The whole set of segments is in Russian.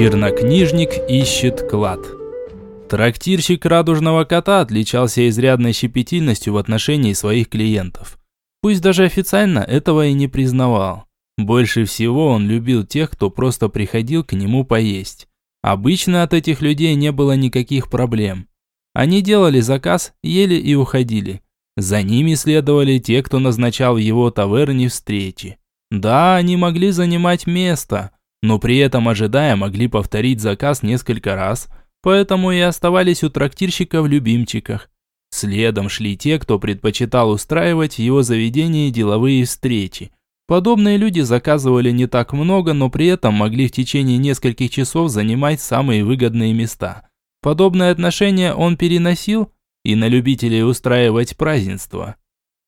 Чернокнижник ищет клад. Трактирщик радужного кота отличался изрядной щепетильностью в отношении своих клиентов. Пусть даже официально этого и не признавал. Больше всего он любил тех, кто просто приходил к нему поесть. Обычно от этих людей не было никаких проблем. Они делали заказ, ели и уходили. За ними следовали те, кто назначал в его таверне встречи. Да, они могли занимать место, но при этом ожидая могли повторить заказ несколько раз, поэтому и оставались у трактирщика в любимчиках. Следом шли те, кто предпочитал устраивать в его заведении деловые встречи. Подобные люди заказывали не так много, но при этом могли в течение нескольких часов занимать самые выгодные места. Подобное отношение он переносил и на любителей устраивать празднества.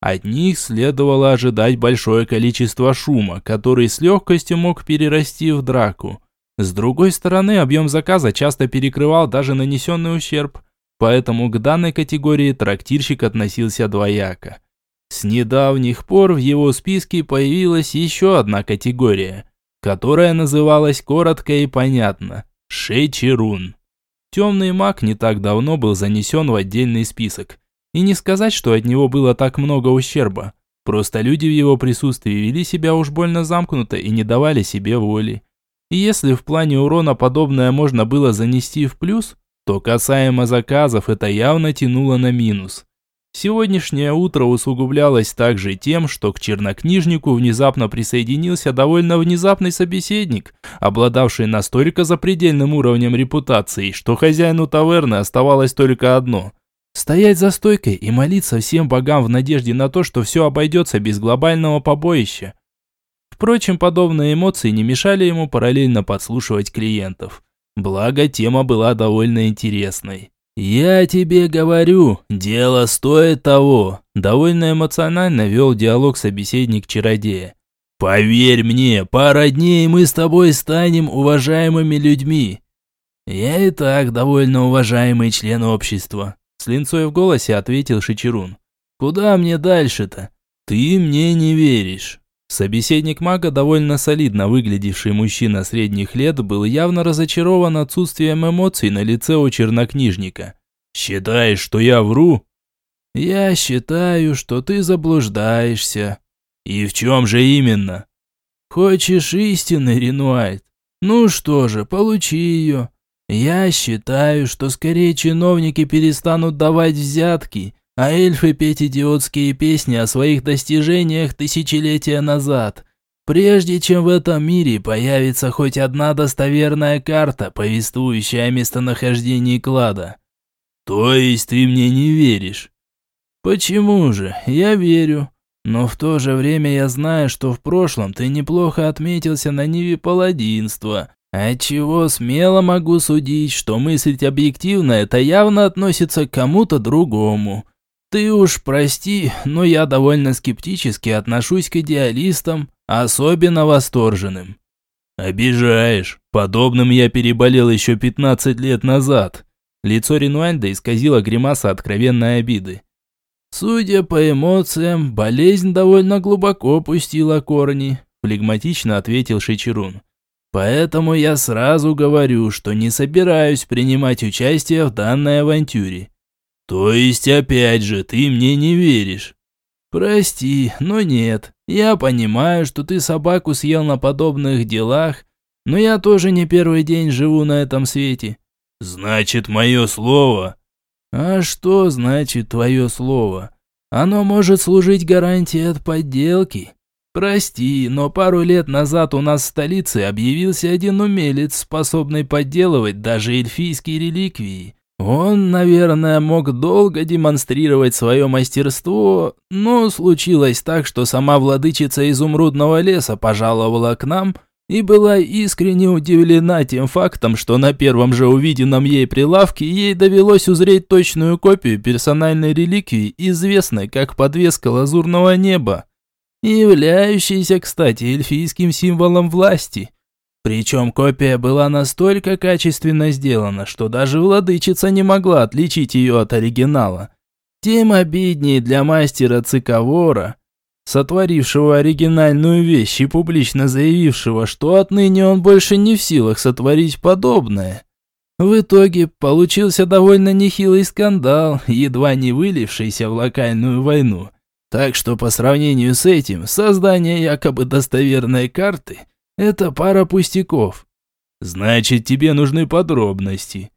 От них следовало ожидать большое количество шума, который с легкостью мог перерасти в драку. С другой стороны, объем заказа часто перекрывал даже нанесенный ущерб, поэтому к данной категории трактирщик относился двояко. С недавних пор в его списке появилась еще одна категория, которая называлась коротко и понятно – Шечерун. Темный маг не так давно был занесен в отдельный список, и не сказать, что от него было так много ущерба. Просто люди в его присутствии вели себя уж больно замкнуто и не давали себе воли. И если в плане урона подобное можно было занести в плюс, то касаемо заказов это явно тянуло на минус. Сегодняшнее утро усугублялось также тем, что к чернокнижнику внезапно присоединился довольно внезапный собеседник, обладавший настолько запредельным уровнем репутации, что хозяину таверны оставалось только одно Стоять за стойкой и молиться всем богам в надежде на то, что все обойдется без глобального побоища. Впрочем, подобные эмоции не мешали ему параллельно подслушивать клиентов. Благо, тема была довольно интересной. «Я тебе говорю, дело стоит того», – довольно эмоционально вел диалог собеседник-чародея. «Поверь мне, пара дней мы с тобой станем уважаемыми людьми». «Я и так довольно уважаемый член общества», с линцой в голосе ответил Шичерун. «Куда мне дальше-то? Ты мне не веришь». Собеседник мага, довольно солидно выглядевший мужчина средних лет, был явно разочарован отсутствием эмоций на лице у чернокнижника. «Считаешь, что я вру?» «Я считаю, что ты заблуждаешься». «И в чем же именно?» «Хочешь истины, Ренуальд? Ну что же, получи ее. Я считаю, что скорее чиновники перестанут давать взятки, а эльфы петь идиотские песни о своих достижениях тысячелетия назад, прежде чем в этом мире появится хоть одна достоверная карта, повествующая о местонахождении клада. То есть ты мне не веришь? Почему же? Я верю. Но в то же время я знаю, что в прошлом ты неплохо отметился на ниве паладинства, Отчего смело могу судить, что мыслить объективно это явно относится к кому-то другому. Ты уж прости, но я довольно скептически отношусь к идеалистам, особенно восторженным. Обижаешь. Подобным я переболел еще 15 лет назад. Лицо Ренуальда исказило гримаса откровенной обиды. Судя по эмоциям, болезнь довольно глубоко пустила корни, флегматично ответил Шичерун. Поэтому я сразу говорю, что не собираюсь принимать участие в данной авантюре. То есть, опять же, ты мне не веришь? Прости, но нет. Я понимаю, что ты собаку съел на подобных делах, но я тоже не первый день живу на этом свете. Значит, мое слово... А что значит твое слово? Оно может служить гарантией от подделки. Прости, но пару лет назад у нас в столице объявился один умелец, способный подделывать даже эльфийские реликвии. Он, наверное, мог долго демонстрировать свое мастерство, но случилось так, что сама владычица изумрудного леса пожаловала к нам и была искренне удивлена тем фактом, что на первом же увиденном ей прилавке ей довелось узреть точную копию персональной реликвии, известной как подвеска лазурного неба являющийся, кстати, эльфийским символом власти. Причем копия была настолько качественно сделана, что даже владычица не могла отличить ее от оригинала. Тем обиднее для мастера Цикавора. сотворившего оригинальную вещь и публично заявившего, что отныне он больше не в силах сотворить подобное. В итоге получился довольно нехилый скандал, едва не вылившийся в локальную войну. Так что по сравнению с этим, создание якобы достоверной карты – это пара пустяков. Значит, тебе нужны подробности.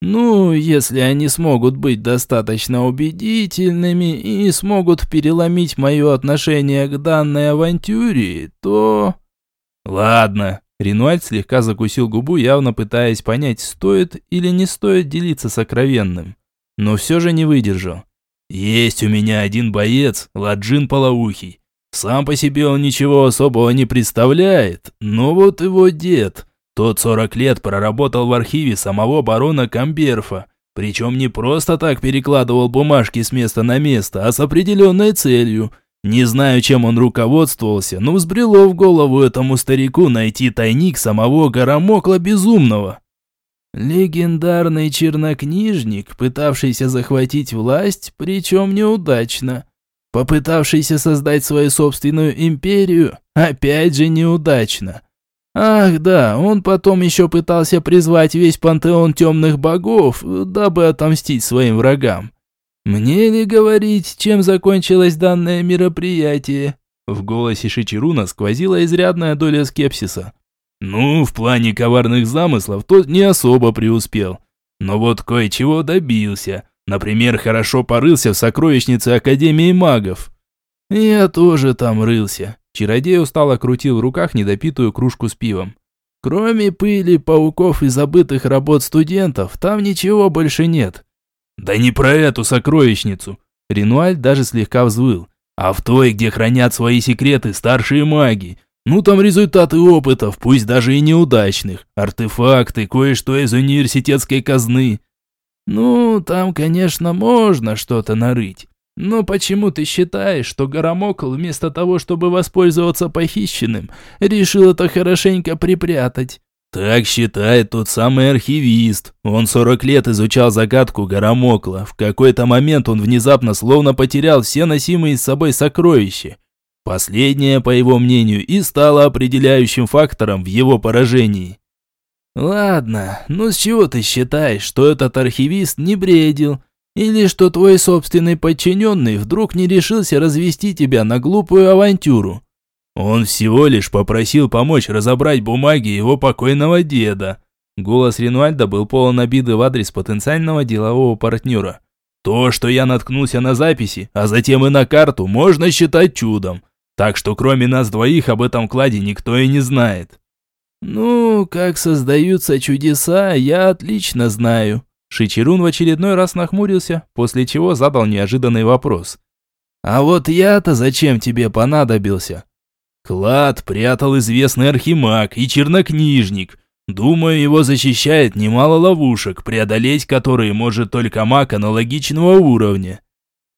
Ну, если они смогут быть достаточно убедительными и смогут переломить мое отношение к данной авантюре, то... Ладно. Ренуальд слегка закусил губу, явно пытаясь понять, стоит или не стоит делиться сокровенным. Но все же не выдержал. Есть у меня один боец, Ладжин Полоухий. Сам по себе он ничего особого не представляет, но вот его дед тот 40 лет проработал в архиве самого барона Камберфа, причем не просто так перекладывал бумажки с места на место, а с определенной целью. Не знаю, чем он руководствовался, но взбрело в голову этому старику найти тайник самого Горомокла Безумного. Легендарный чернокнижник, пытавшийся захватить власть, причем неудачно. Попытавшийся создать свою собственную империю, опять же неудачно. Ах да, он потом еще пытался призвать весь пантеон темных богов, дабы отомстить своим врагам. Мне ли говорить, чем закончилось данное мероприятие? В голосе Шичеруна сквозила изрядная доля скепсиса. Ну, в плане коварных замыслов тот не особо преуспел. Но вот кое-чего добился. Например, хорошо порылся в сокровищнице Академии магов. Я тоже там рылся. Чародей устало крутил в руках недопитую кружку с пивом. Кроме пыли, пауков и забытых работ студентов, там ничего больше нет. Да не про эту сокровищницу. Ренуаль даже слегка взвыл. А в той, где хранят свои секреты старшие маги. Ну там результаты опытов, пусть даже и неудачных. Артефакты, кое-что из университетской казны. Ну, там, конечно, можно что-то нарыть. Но почему ты считаешь, что Горомокл вместо того, чтобы воспользоваться похищенным, решил это хорошенько припрятать? Так считает тот самый архивист. Он 40 лет изучал загадку Горомокла. В какой-то момент он внезапно словно потерял все носимые с собой сокровища. Последнее, по его мнению, и стало определяющим фактором в его поражении. Ладно, ну с чего ты считаешь, что этот архивист не бредил? Или что твой собственный подчиненный вдруг не решился развести тебя на глупую авантюру. Он всего лишь попросил помочь разобрать бумаги его покойного деда. Голос Ренуальда был полон обиды в адрес потенциального делового партнера. То, что я наткнулся на записи, а затем и на карту, можно считать чудом. Так что кроме нас двоих об этом кладе никто и не знает. Ну, как создаются чудеса, я отлично знаю. Шичерун в очередной раз нахмурился, после чего задал неожиданный вопрос. «А вот я-то зачем тебе понадобился?» «Клад прятал известный архимаг и чернокнижник. Думаю, его защищает немало ловушек, преодолеть которые может только маг аналогичного уровня».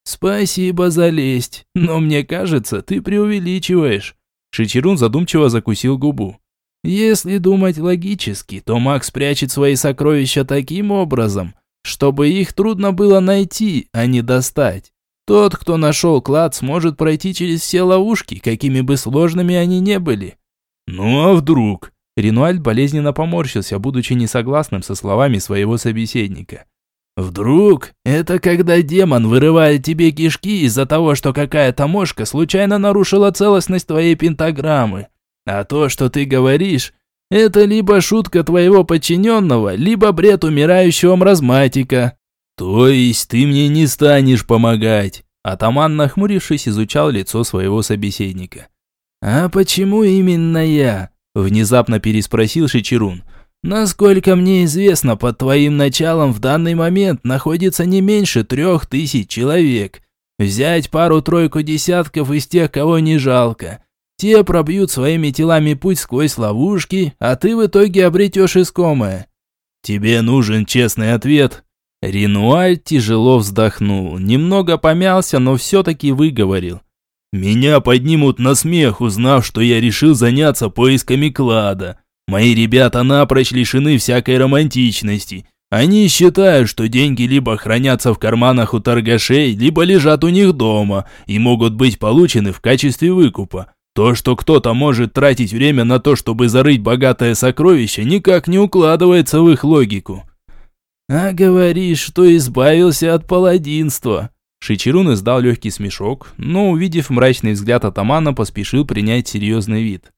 «Спасибо за лесть, но мне кажется, ты преувеличиваешь». Шичерун задумчиво закусил губу. Если думать логически, то Макс прячет свои сокровища таким образом, чтобы их трудно было найти, а не достать. Тот, кто нашел клад, сможет пройти через все ловушки, какими бы сложными они не были. Ну а вдруг? Ренуальд болезненно поморщился, будучи несогласным со словами своего собеседника. Вдруг это когда демон вырывает тебе кишки из-за того, что какая-то мошка случайно нарушила целостность твоей пентаграммы. А то, что ты говоришь, это либо шутка твоего подчиненного, либо бред умирающего мразматика. То есть ты мне не станешь помогать. Атаман, нахмурившись, изучал лицо своего собеседника. «А почему именно я?» – внезапно переспросил Шичерун. «Насколько мне известно, под твоим началом в данный момент находится не меньше трех тысяч человек. Взять пару-тройку десятков из тех, кого не жалко. Те пробьют своими телами путь сквозь ловушки, а ты в итоге обретешь искомое. Тебе нужен честный ответ. Ренуаль тяжело вздохнул, немного помялся, но все-таки выговорил. Меня поднимут на смех, узнав, что я решил заняться поисками клада. Мои ребята напрочь лишены всякой романтичности. Они считают, что деньги либо хранятся в карманах у торгашей, либо лежат у них дома и могут быть получены в качестве выкупа. То, что кто-то может тратить время на то, чтобы зарыть богатое сокровище, никак не укладывается в их логику. А говоришь, что избавился от паладинства. Шичерун издал легкий смешок, но, увидев мрачный взгляд атамана, поспешил принять серьезный вид.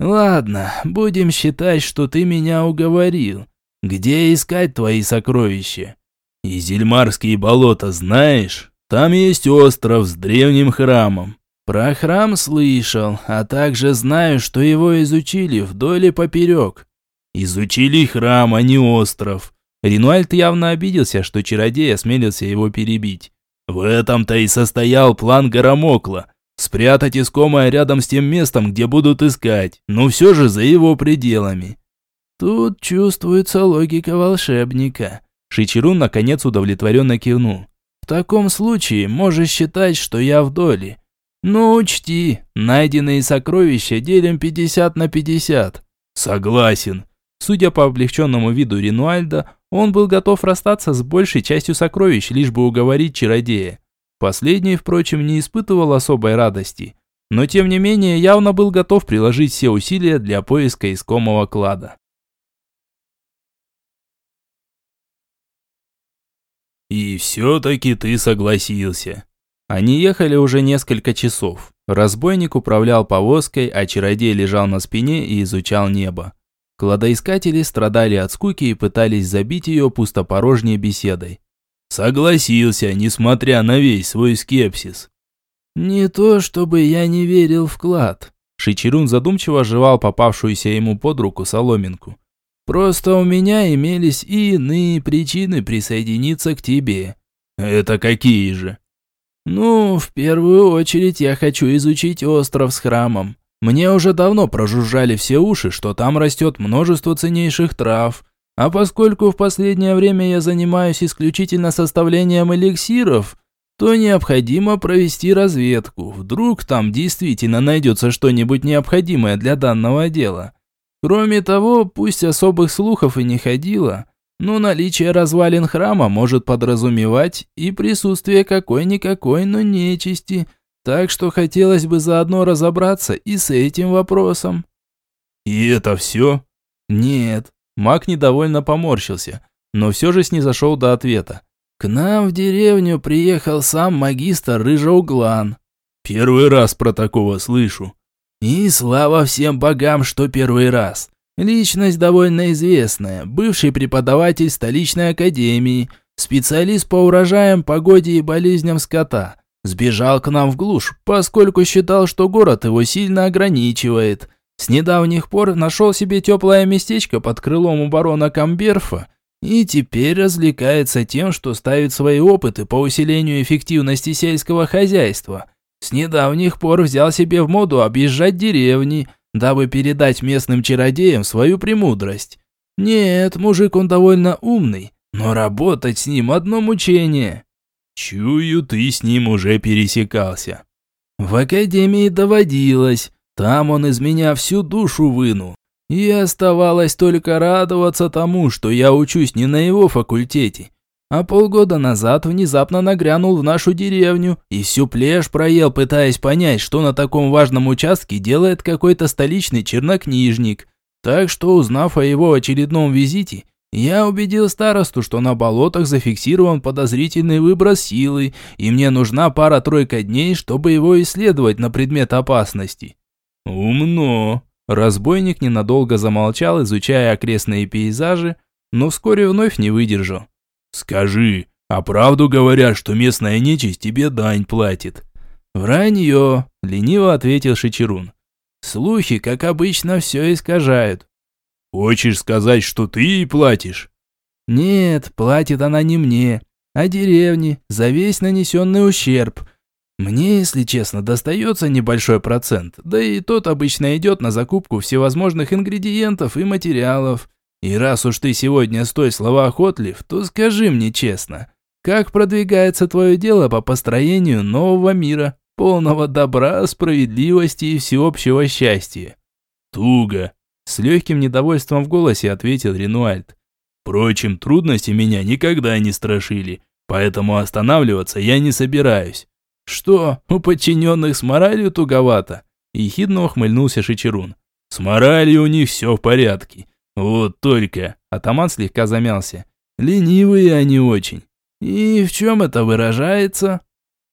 «Ладно, будем считать, что ты меня уговорил. Где искать твои сокровища? Изельмарские болота знаешь? Там есть остров с древним храмом. Про храм слышал, а также знаю, что его изучили вдоль и поперек. Изучили храм, а не остров. Ринуальд явно обиделся, что чародей осмелился его перебить. В этом-то и состоял план Горомокла. Спрятать искомое рядом с тем местом, где будут искать, но все же за его пределами. Тут чувствуется логика волшебника. Шичерун наконец удовлетворенно кивнул. В таком случае можешь считать, что я в доле. Но учти, найденные сокровища делим 50 на 50. Согласен. Судя по облегченному виду Ринуальда, он был готов расстаться с большей частью сокровищ, лишь бы уговорить чародея. Последний, впрочем, не испытывал особой радости, но тем не менее явно был готов приложить все усилия для поиска искомого клада. «И все-таки ты согласился». Они ехали уже несколько часов. Разбойник управлял повозкой, а чародей лежал на спине и изучал небо. Кладоискатели страдали от скуки и пытались забить ее пустопорожней беседой. Согласился, несмотря на весь свой скепсис. «Не то, чтобы я не верил в клад». Шичерун задумчиво жевал попавшуюся ему под руку соломинку. Просто у меня имелись и иные причины присоединиться к тебе. Это какие же? Ну, в первую очередь я хочу изучить остров с храмом. Мне уже давно прожужжали все уши, что там растет множество ценнейших трав. А поскольку в последнее время я занимаюсь исключительно составлением эликсиров, то необходимо провести разведку. Вдруг там действительно найдется что-нибудь необходимое для данного дела. Кроме того, пусть особых слухов и не ходило, но наличие развалин храма может подразумевать и присутствие какой-никакой, но нечисти, так что хотелось бы заодно разобраться и с этим вопросом. «И это все?» «Нет». Маг недовольно поморщился, но все же снизошел до ответа. «К нам в деревню приехал сам магистр Рыжеуглан». «Первый раз про такого слышу». И слава всем богам, что первый раз. Личность довольно известная, бывший преподаватель столичной академии, специалист по урожаям, погоде и болезням скота. Сбежал к нам в глушь, поскольку считал, что город его сильно ограничивает. С недавних пор нашел себе теплое местечко под крылом у барона Камберфа и теперь развлекается тем, что ставит свои опыты по усилению эффективности сельского хозяйства – с недавних пор взял себе в моду объезжать деревни, дабы передать местным чародеям свою премудрость. Нет, мужик он довольно умный, но работать с ним одно мучение. Чую, ты с ним уже пересекался. В академии доводилось, там он из меня всю душу вынул. И оставалось только радоваться тому, что я учусь не на его факультете, а полгода назад внезапно нагрянул в нашу деревню и всю плешь проел, пытаясь понять, что на таком важном участке делает какой-то столичный чернокнижник. Так что, узнав о его очередном визите, я убедил старосту, что на болотах зафиксирован подозрительный выброс силы, и мне нужна пара-тройка дней, чтобы его исследовать на предмет опасности. Умно. Разбойник ненадолго замолчал, изучая окрестные пейзажи, но вскоре вновь не выдержал. «Скажи, а правду говорят, что местная нечисть тебе дань платит?» «Вранье», – лениво ответил Шичерун. «Слухи, как обычно, все искажают». «Хочешь сказать, что ты ей платишь?» «Нет, платит она не мне, а деревне за весь нанесенный ущерб. Мне, если честно, достается небольшой процент, да и тот обычно идет на закупку всевозможных ингредиентов и материалов. И раз уж ты сегодня стой словоохотлив, то скажи мне честно, как продвигается твое дело по построению нового мира, полного добра, справедливости и всеобщего счастья? Туго. С легким недовольством в голосе ответил Ренуальд. Впрочем, трудности меня никогда не страшили, поэтому останавливаться я не собираюсь. Что, у подчиненных с моралью туговато? Ехидно ухмыльнулся Шичерун. С моралью у них все в порядке. Вот только, атаман слегка замялся. Ленивые они очень. И в чем это выражается?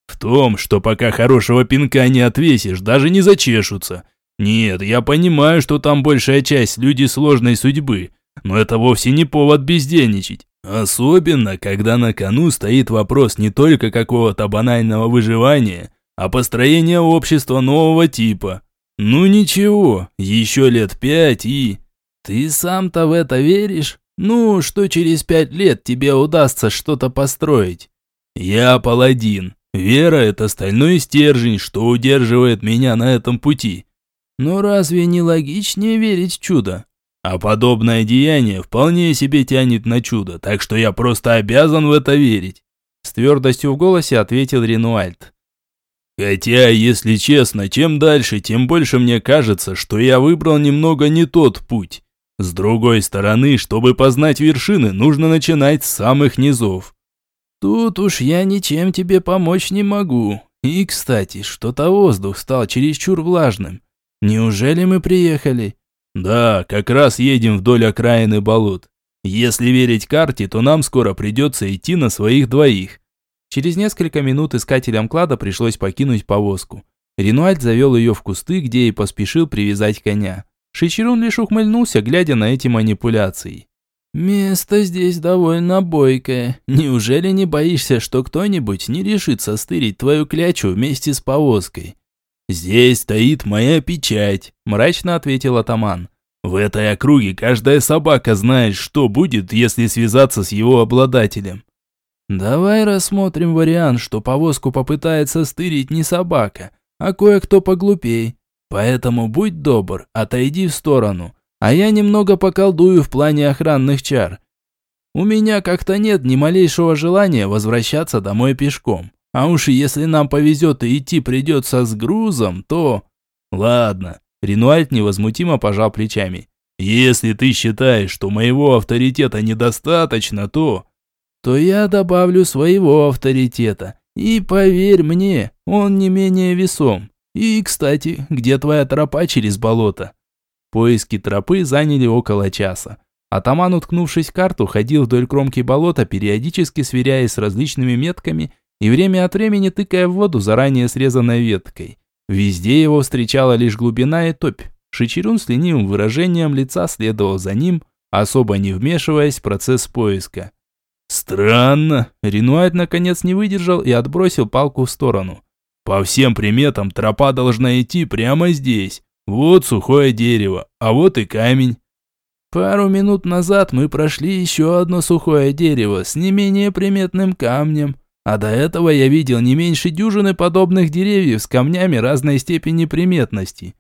В том, что пока хорошего пинка не отвесишь, даже не зачешутся. Нет, я понимаю, что там большая часть люди сложной судьбы, но это вовсе не повод бездельничать. Особенно, когда на кону стоит вопрос не только какого-то банального выживания, а построения общества нового типа. Ну ничего, еще лет пять и... Ты сам-то в это веришь? Ну, что через пять лет тебе удастся что-то построить? Я паладин. Вера – это стальной стержень, что удерживает меня на этом пути. Но разве не логичнее верить в чудо? А подобное деяние вполне себе тянет на чудо, так что я просто обязан в это верить. С твердостью в голосе ответил Ренуальд. Хотя, если честно, чем дальше, тем больше мне кажется, что я выбрал немного не тот путь. С другой стороны, чтобы познать вершины, нужно начинать с самых низов. Тут уж я ничем тебе помочь не могу. И, кстати, что-то воздух стал чересчур влажным. Неужели мы приехали? Да, как раз едем вдоль окраины болот. Если верить карте, то нам скоро придется идти на своих двоих. Через несколько минут искателям клада пришлось покинуть повозку. Ренуальд завел ее в кусты, где и поспешил привязать коня. Шичерун лишь ухмыльнулся, глядя на эти манипуляции. «Место здесь довольно бойкое. Неужели не боишься, что кто-нибудь не решится стырить твою клячу вместе с повозкой?» «Здесь стоит моя печать», – мрачно ответил атаман. «В этой округе каждая собака знает, что будет, если связаться с его обладателем. Давай рассмотрим вариант, что повозку попытается стырить не собака, а кое-кто поглупей. Поэтому будь добр, отойди в сторону, а я немного поколдую в плане охранных чар. У меня как-то нет ни малейшего желания возвращаться домой пешком. А уж если нам повезет и идти придется с грузом, то... Ладно, Ренуальд невозмутимо пожал плечами. Если ты считаешь, что моего авторитета недостаточно, то то я добавлю своего авторитета. И поверь мне, он не менее весом. И, кстати, где твоя тропа через болото? Поиски тропы заняли около часа. Атаман, уткнувшись в карту, ходил вдоль кромки болота, периодически сверяясь с различными метками и время от времени тыкая в воду заранее срезанной веткой. Везде его встречала лишь глубина и топь. Шичерун с ленивым выражением лица следовал за ним, особо не вмешиваясь в процесс поиска. Странно. Ренуайт наконец не выдержал и отбросил палку в сторону. По всем приметам тропа должна идти прямо здесь. Вот сухое дерево, а вот и камень. Пару минут назад мы прошли еще одно сухое дерево с не менее приметным камнем. А до этого я видел не меньше дюжины подобных деревьев с камнями разной степени приметности.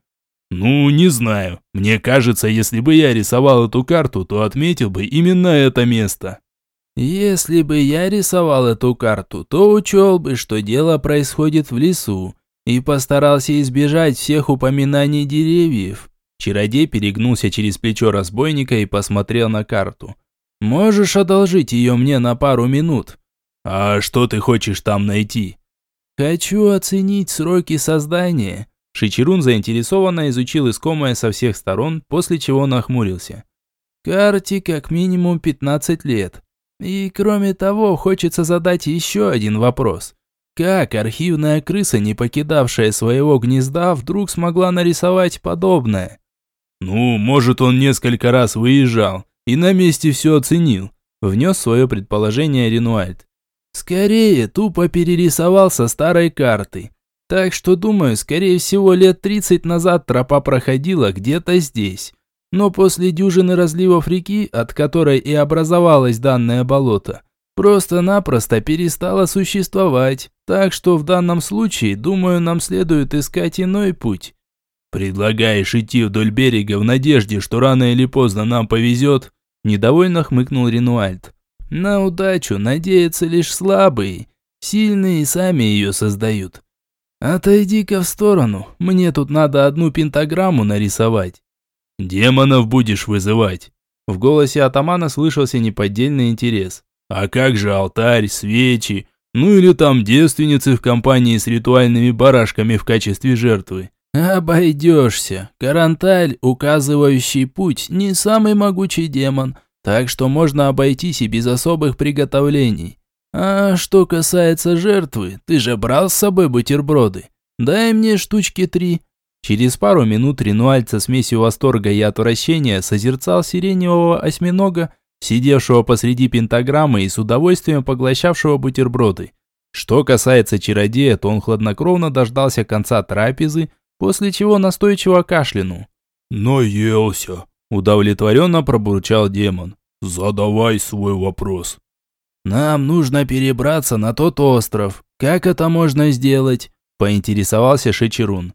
Ну, не знаю. Мне кажется, если бы я рисовал эту карту, то отметил бы именно это место. Если бы я рисовал эту карту, то учел бы, что дело происходит в лесу, и постарался избежать всех упоминаний деревьев. Чародей перегнулся через плечо разбойника и посмотрел на карту. «Можешь одолжить ее мне на пару минут?» «А что ты хочешь там найти?» «Хочу оценить сроки создания». Шичерун заинтересованно изучил искомое со всех сторон, после чего нахмурился. «Карте как минимум 15 лет. И кроме того, хочется задать еще один вопрос. Как архивная крыса, не покидавшая своего гнезда, вдруг смогла нарисовать подобное? Ну, может, он несколько раз выезжал и на месте все оценил, внес свое предположение Ренуальд. Скорее, тупо перерисовал со старой карты. Так что, думаю, скорее всего, лет 30 назад тропа проходила где-то здесь. Но после дюжины разливов реки, от которой и образовалось данное болото, просто-напросто перестало существовать. Так что в данном случае, думаю, нам следует искать иной путь. Предлагаешь идти вдоль берега в надежде, что рано или поздно нам повезет? Недовольно хмыкнул Ренуальд. На удачу надеются лишь слабые. Сильные сами ее создают. Отойди-ка в сторону, мне тут надо одну пентаграмму нарисовать. «Демонов будешь вызывать?» В голосе атамана слышался неподдельный интерес. «А как же алтарь, свечи, ну или там девственницы в компании с ритуальными барашками в качестве жертвы?» «Обойдешься. Каранталь, указывающий путь, не самый могучий демон, так что можно обойтись и без особых приготовлений. А что касается жертвы, ты же брал с собой бутерброды. Дай мне штучки три, Через пару минут Ренуальд со смесью восторга и отвращения созерцал сиреневого осьминога, сидевшего посреди пентаграммы и с удовольствием поглощавшего бутерброды. Что касается чародея, то он хладнокровно дождался конца трапезы, после чего настойчиво кашлянул. «Наелся», – удовлетворенно пробурчал демон. «Задавай свой вопрос». «Нам нужно перебраться на тот остров. Как это можно сделать?» – поинтересовался Шечерун.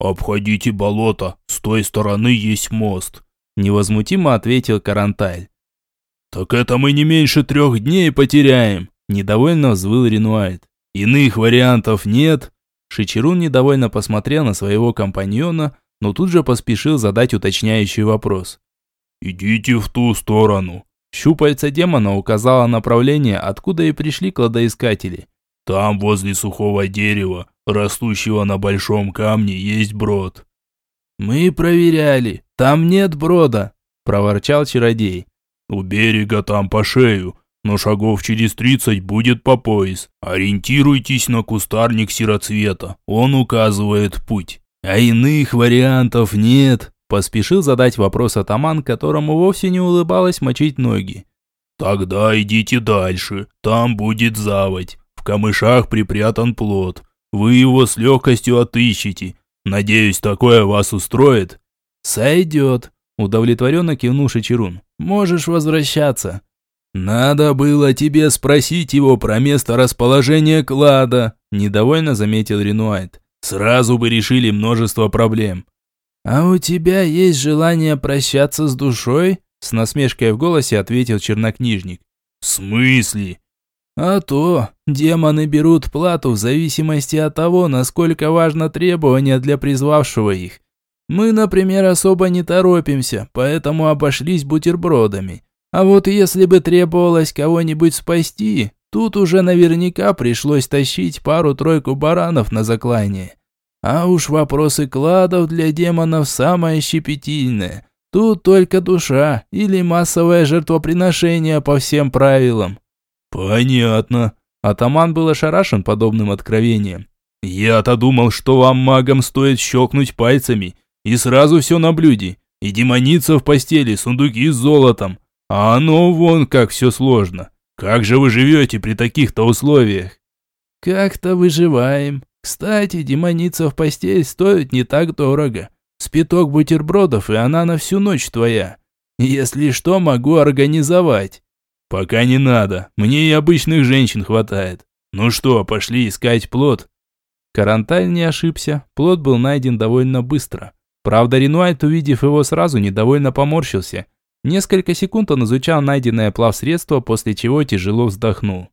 «Обходите болото, с той стороны есть мост», – невозмутимо ответил Каранталь. «Так это мы не меньше трех дней потеряем», – недовольно взвыл Ренуальд. «Иных вариантов нет». Шичерун недовольно посмотрел на своего компаньона, но тут же поспешил задать уточняющий вопрос. «Идите в ту сторону». Щупальца демона указала направление, откуда и пришли кладоискатели. «Там, возле сухого дерева, растущего на большом камне, есть брод». «Мы проверяли, там нет брода», – проворчал чародей. «У берега там по шею, но шагов через тридцать будет по пояс. Ориентируйтесь на кустарник сероцвета, он указывает путь». «А иных вариантов нет», – поспешил задать вопрос атаман, которому вовсе не улыбалось мочить ноги. «Тогда идите дальше, там будет заводь, в камышах припрятан плод». Вы его с легкостью отыщете. Надеюсь, такое вас устроит?» «Сойдет», – удовлетворенно кивнул Шичерун. «Можешь возвращаться». «Надо было тебе спросить его про место расположения клада», – недовольно заметил Ренуайт. «Сразу бы решили множество проблем». «А у тебя есть желание прощаться с душой?» С насмешкой в голосе ответил чернокнижник. «В смысле?» А то, демоны берут плату в зависимости от того, насколько важно требование для призвавшего их. Мы, например, особо не торопимся, поэтому обошлись бутербродами. А вот если бы требовалось кого-нибудь спасти, тут уже наверняка пришлось тащить пару-тройку баранов на заклание. А уж вопросы кладов для демонов самое щепетильное. Тут только душа или массовое жертвоприношение по всем правилам. «Понятно». Атаман был ошарашен подобным откровением. «Я-то думал, что вам, магам, стоит щелкнуть пальцами, и сразу все на блюде, и демоница в постели, сундуки с золотом. А оно вон как все сложно. Как же вы живете при таких-то условиях?» «Как-то выживаем. Кстати, демоница в постель стоит не так дорого. Спиток бутербродов, и она на всю ночь твоя. Если что, могу организовать. «Пока не надо. Мне и обычных женщин хватает. Ну что, пошли искать плод?» Каранталь не ошибся. Плод был найден довольно быстро. Правда, Ренуайт, увидев его сразу, недовольно поморщился. Несколько секунд он изучал найденное плавсредство, после чего тяжело вздохнул.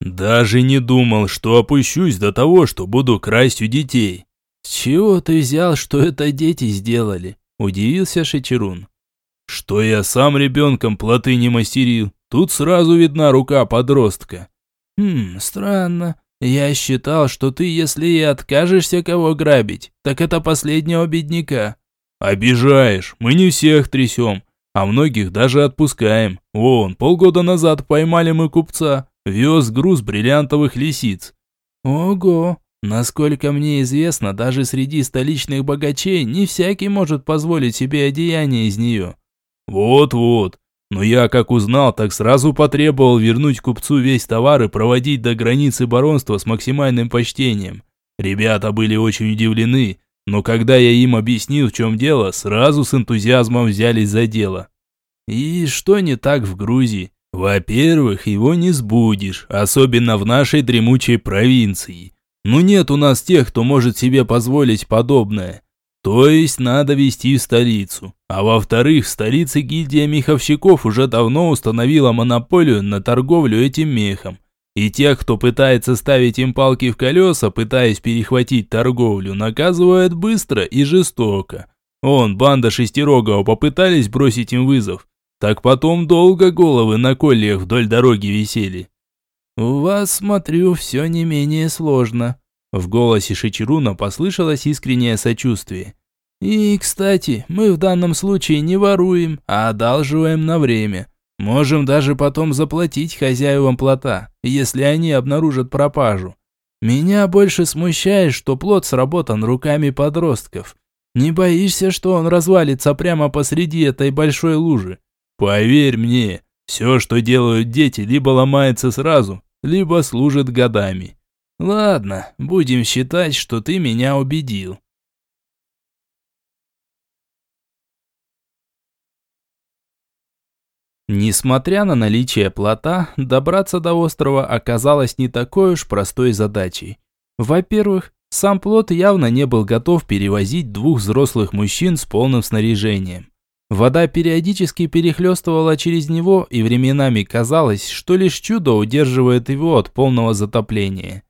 «Даже не думал, что опущусь до того, что буду красть у детей». «С чего ты взял, что это дети сделали?» – удивился Шичерун. «Что я сам ребенком плоты не мастерил, Тут сразу видна рука подростка. Хм, странно. Я считал, что ты, если и откажешься кого грабить, так это последнего бедняка. Обижаешь, мы не всех трясем, а многих даже отпускаем. Вон, полгода назад поймали мы купца, вез груз бриллиантовых лисиц. Ого, насколько мне известно, даже среди столичных богачей не всякий может позволить себе одеяние из нее. Вот-вот, но я, как узнал, так сразу потребовал вернуть купцу весь товар и проводить до границы баронства с максимальным почтением. Ребята были очень удивлены, но когда я им объяснил, в чем дело, сразу с энтузиазмом взялись за дело. И что не так в Грузии? Во-первых, его не сбудешь, особенно в нашей дремучей провинции. Ну нет у нас тех, кто может себе позволить подобное. То есть надо везти в столицу. А во-вторых, в столице гильдия меховщиков уже давно установила монополию на торговлю этим мехом. И тех, кто пытается ставить им палки в колеса, пытаясь перехватить торговлю, наказывают быстро и жестоко. Он, банда Шестирогого, попытались бросить им вызов. так потом долго головы на кольях вдоль дороги висели. «У вас, смотрю, все не менее сложно». В голосе Шичеруна послышалось искреннее сочувствие. «И, кстати, мы в данном случае не воруем, а одалживаем на время. Можем даже потом заплатить хозяевам плота, если они обнаружат пропажу. Меня больше смущает, что плот сработан руками подростков. Не боишься, что он развалится прямо посреди этой большой лужи? Поверь мне, все, что делают дети, либо ломается сразу, либо служит годами. Ладно, будем считать, что ты меня убедил. Несмотря на наличие плота, добраться до острова оказалось не такой уж простой задачей. Во-первых, сам плот явно не был готов перевозить двух взрослых мужчин с полным снаряжением. Вода периодически перехлестывала через него, и временами казалось, что лишь чудо удерживает его от полного затопления.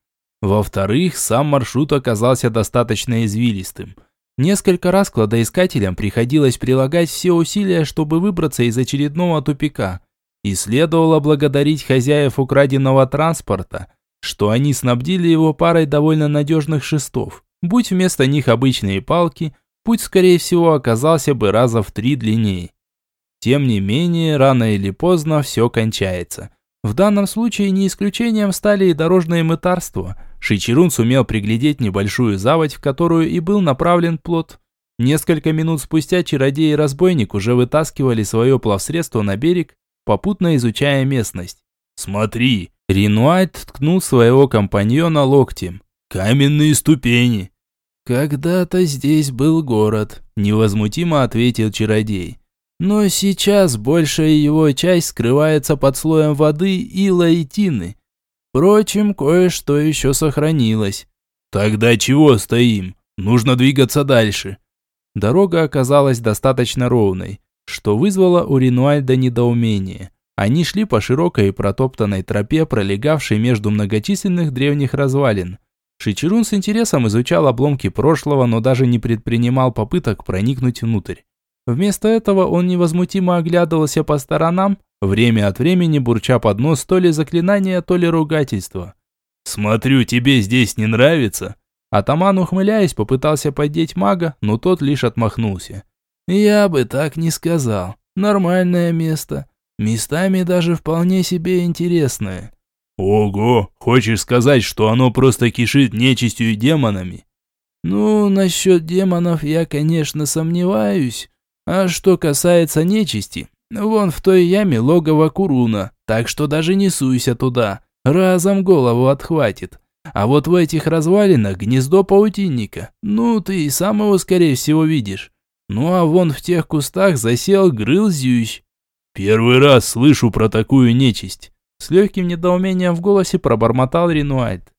Во-вторых, сам маршрут оказался достаточно извилистым. Несколько раз кладоискателям приходилось прилагать все усилия, чтобы выбраться из очередного тупика. И следовало благодарить хозяев украденного транспорта, что они снабдили его парой довольно надежных шестов. Будь вместо них обычные палки – путь, скорее всего, оказался бы раза в три длиннее. Тем не менее, рано или поздно все кончается. В данном случае не исключением стали и дорожные мытарства. Шичерун сумел приглядеть небольшую заводь, в которую и был направлен плот. Несколько минут спустя чародей и разбойник уже вытаскивали свое плавсредство на берег, попутно изучая местность. «Смотри!» Ренуайт ткнул своего компаньона локтем. «Каменные ступени!» «Когда-то здесь был город», – невозмутимо ответил чародей. «Но сейчас большая его часть скрывается под слоем воды, и тины. Впрочем, кое-что еще сохранилось». «Тогда чего стоим? Нужно двигаться дальше». Дорога оказалась достаточно ровной, что вызвало у Ренуальда недоумение. Они шли по широкой и протоптанной тропе, пролегавшей между многочисленных древних развалин. Шичерун с интересом изучал обломки прошлого, но даже не предпринимал попыток проникнуть внутрь. Вместо этого он невозмутимо оглядывался по сторонам, время от времени бурча под нос то ли заклинания, то ли ругательства. «Смотрю, тебе здесь не нравится?» Атаман, ухмыляясь, попытался поддеть мага, но тот лишь отмахнулся. «Я бы так не сказал. Нормальное место. Местами даже вполне себе интересное. Ого, хочешь сказать, что оно просто кишит нечистью и демонами? Ну, насчет демонов я, конечно, сомневаюсь. А что касается нечисти, вон в той яме логово Куруна, так что даже не суйся туда, разом голову отхватит. А вот в этих развалинах гнездо паутинника, ну ты и сам его скорее всего видишь. Ну а вон в тех кустах засел Грылзющ. Первый раз слышу про такую нечисть. С легким недоумением в голосе пробормотал Ренуальд.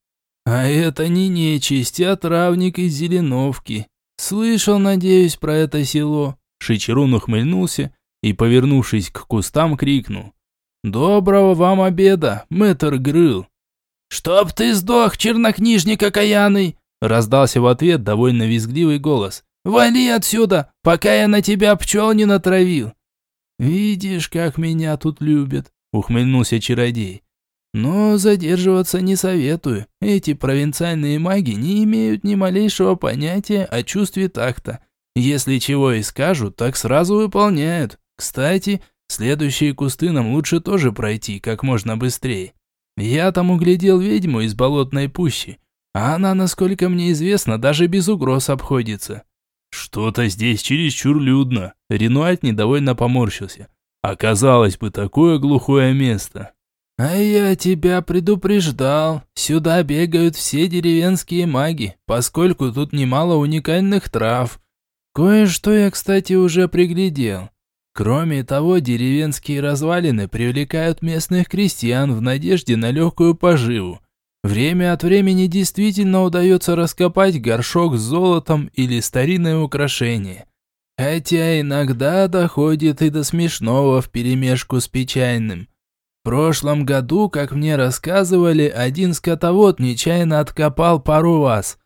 «А это не нечисть, а травник из Зеленовки. Слышал, надеюсь, про это село». Шичерун ухмыльнулся и, повернувшись к кустам, крикнул. «Доброго вам обеда, мэтр Грыл!» «Чтоб ты сдох, чернокнижник окаянный!» Раздался в ответ довольно визгливый голос. «Вали отсюда, пока я на тебя пчел не натравил!» «Видишь, как меня тут любят!» ухмыльнулся чародей. Но задерживаться не советую. Эти провинциальные маги не имеют ни малейшего понятия о чувстве такта. Если чего и скажут, так сразу выполняют. Кстати, следующие кусты нам лучше тоже пройти как можно быстрее. Я там углядел ведьму из болотной пущи, а она, насколько мне известно, даже без угроз обходится. Что-то здесь чересчур людно. Ренуальт недовольно поморщился. Оказалось бы, такое глухое место. А я тебя предупреждал. Сюда бегают все деревенские маги, поскольку тут немало уникальных трав. Кое-что я, кстати, уже приглядел. Кроме того, деревенские развалины привлекают местных крестьян в надежде на легкую поживу. Время от времени действительно удается раскопать горшок с золотом или старинное украшение. Хотя иногда доходит и до смешного вперемешку с печальным. В прошлом году, как мне рассказывали, один скотовод нечаянно откопал пару ваз.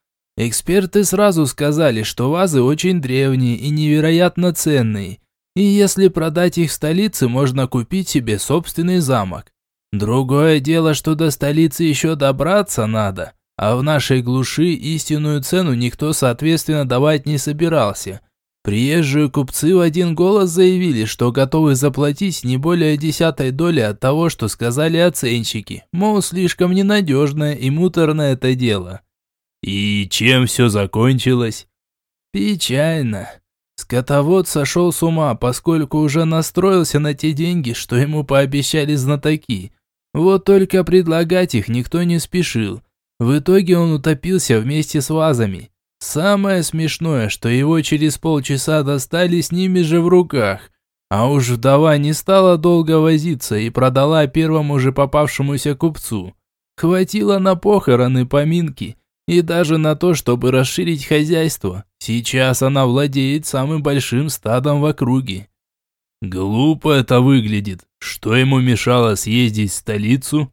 Эксперты сразу сказали, что вазы очень древние и невероятно ценные. И если продать их в столице, можно купить себе собственный замок. Другое дело, что до столицы еще добраться надо, а в нашей глуши истинную цену никто, соответственно, давать не собирался. Приезжие купцы в один голос заявили, что готовы заплатить не более десятой доли от того, что сказали оценщики, мол, слишком ненадежное и муторное это дело. И чем все закончилось? Печально. Скотовод сошел с ума, поскольку уже настроился на те деньги, что ему пообещали знатоки. Вот только предлагать их никто не спешил. В итоге он утопился вместе с вазами. Самое смешное, что его через полчаса достали с ними же в руках. А уж вдова не стала долго возиться и продала первому же попавшемуся купцу. Хватило на похороны, поминки и даже на то, чтобы расширить хозяйство. Сейчас она владеет самым большим стадом в округе. Глупо это выглядит. Что ему мешало съездить в столицу?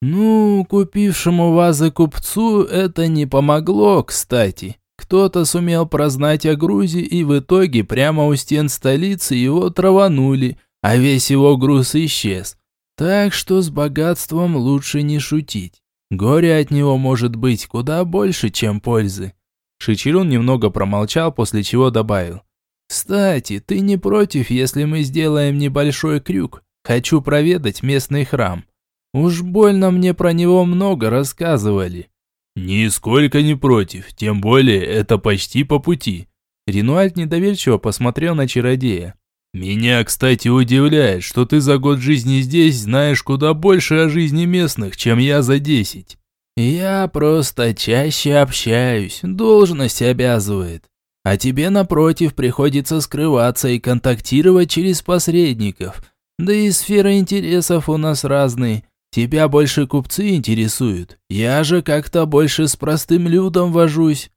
Ну, купившему вазы купцу это не помогло, кстати. Кто-то сумел прознать о грузе, и в итоге прямо у стен столицы его траванули, а весь его груз исчез. Так что с богатством лучше не шутить. Горе от него может быть куда больше, чем пользы. Шичерун немного промолчал, после чего добавил. «Кстати, ты не против, если мы сделаем небольшой крюк? Хочу проведать местный храм. Уж больно мне про него много рассказывали». «Нисколько не против, тем более это почти по пути». Ренуальд недоверчиво посмотрел на чародея. «Меня, кстати, удивляет, что ты за год жизни здесь знаешь куда больше о жизни местных, чем я за десять». «Я просто чаще общаюсь, должность обязывает. А тебе, напротив, приходится скрываться и контактировать через посредников. Да и сфера интересов у нас разные. Тебя больше купцы интересуют. Я же как-то больше с простым людом вожусь».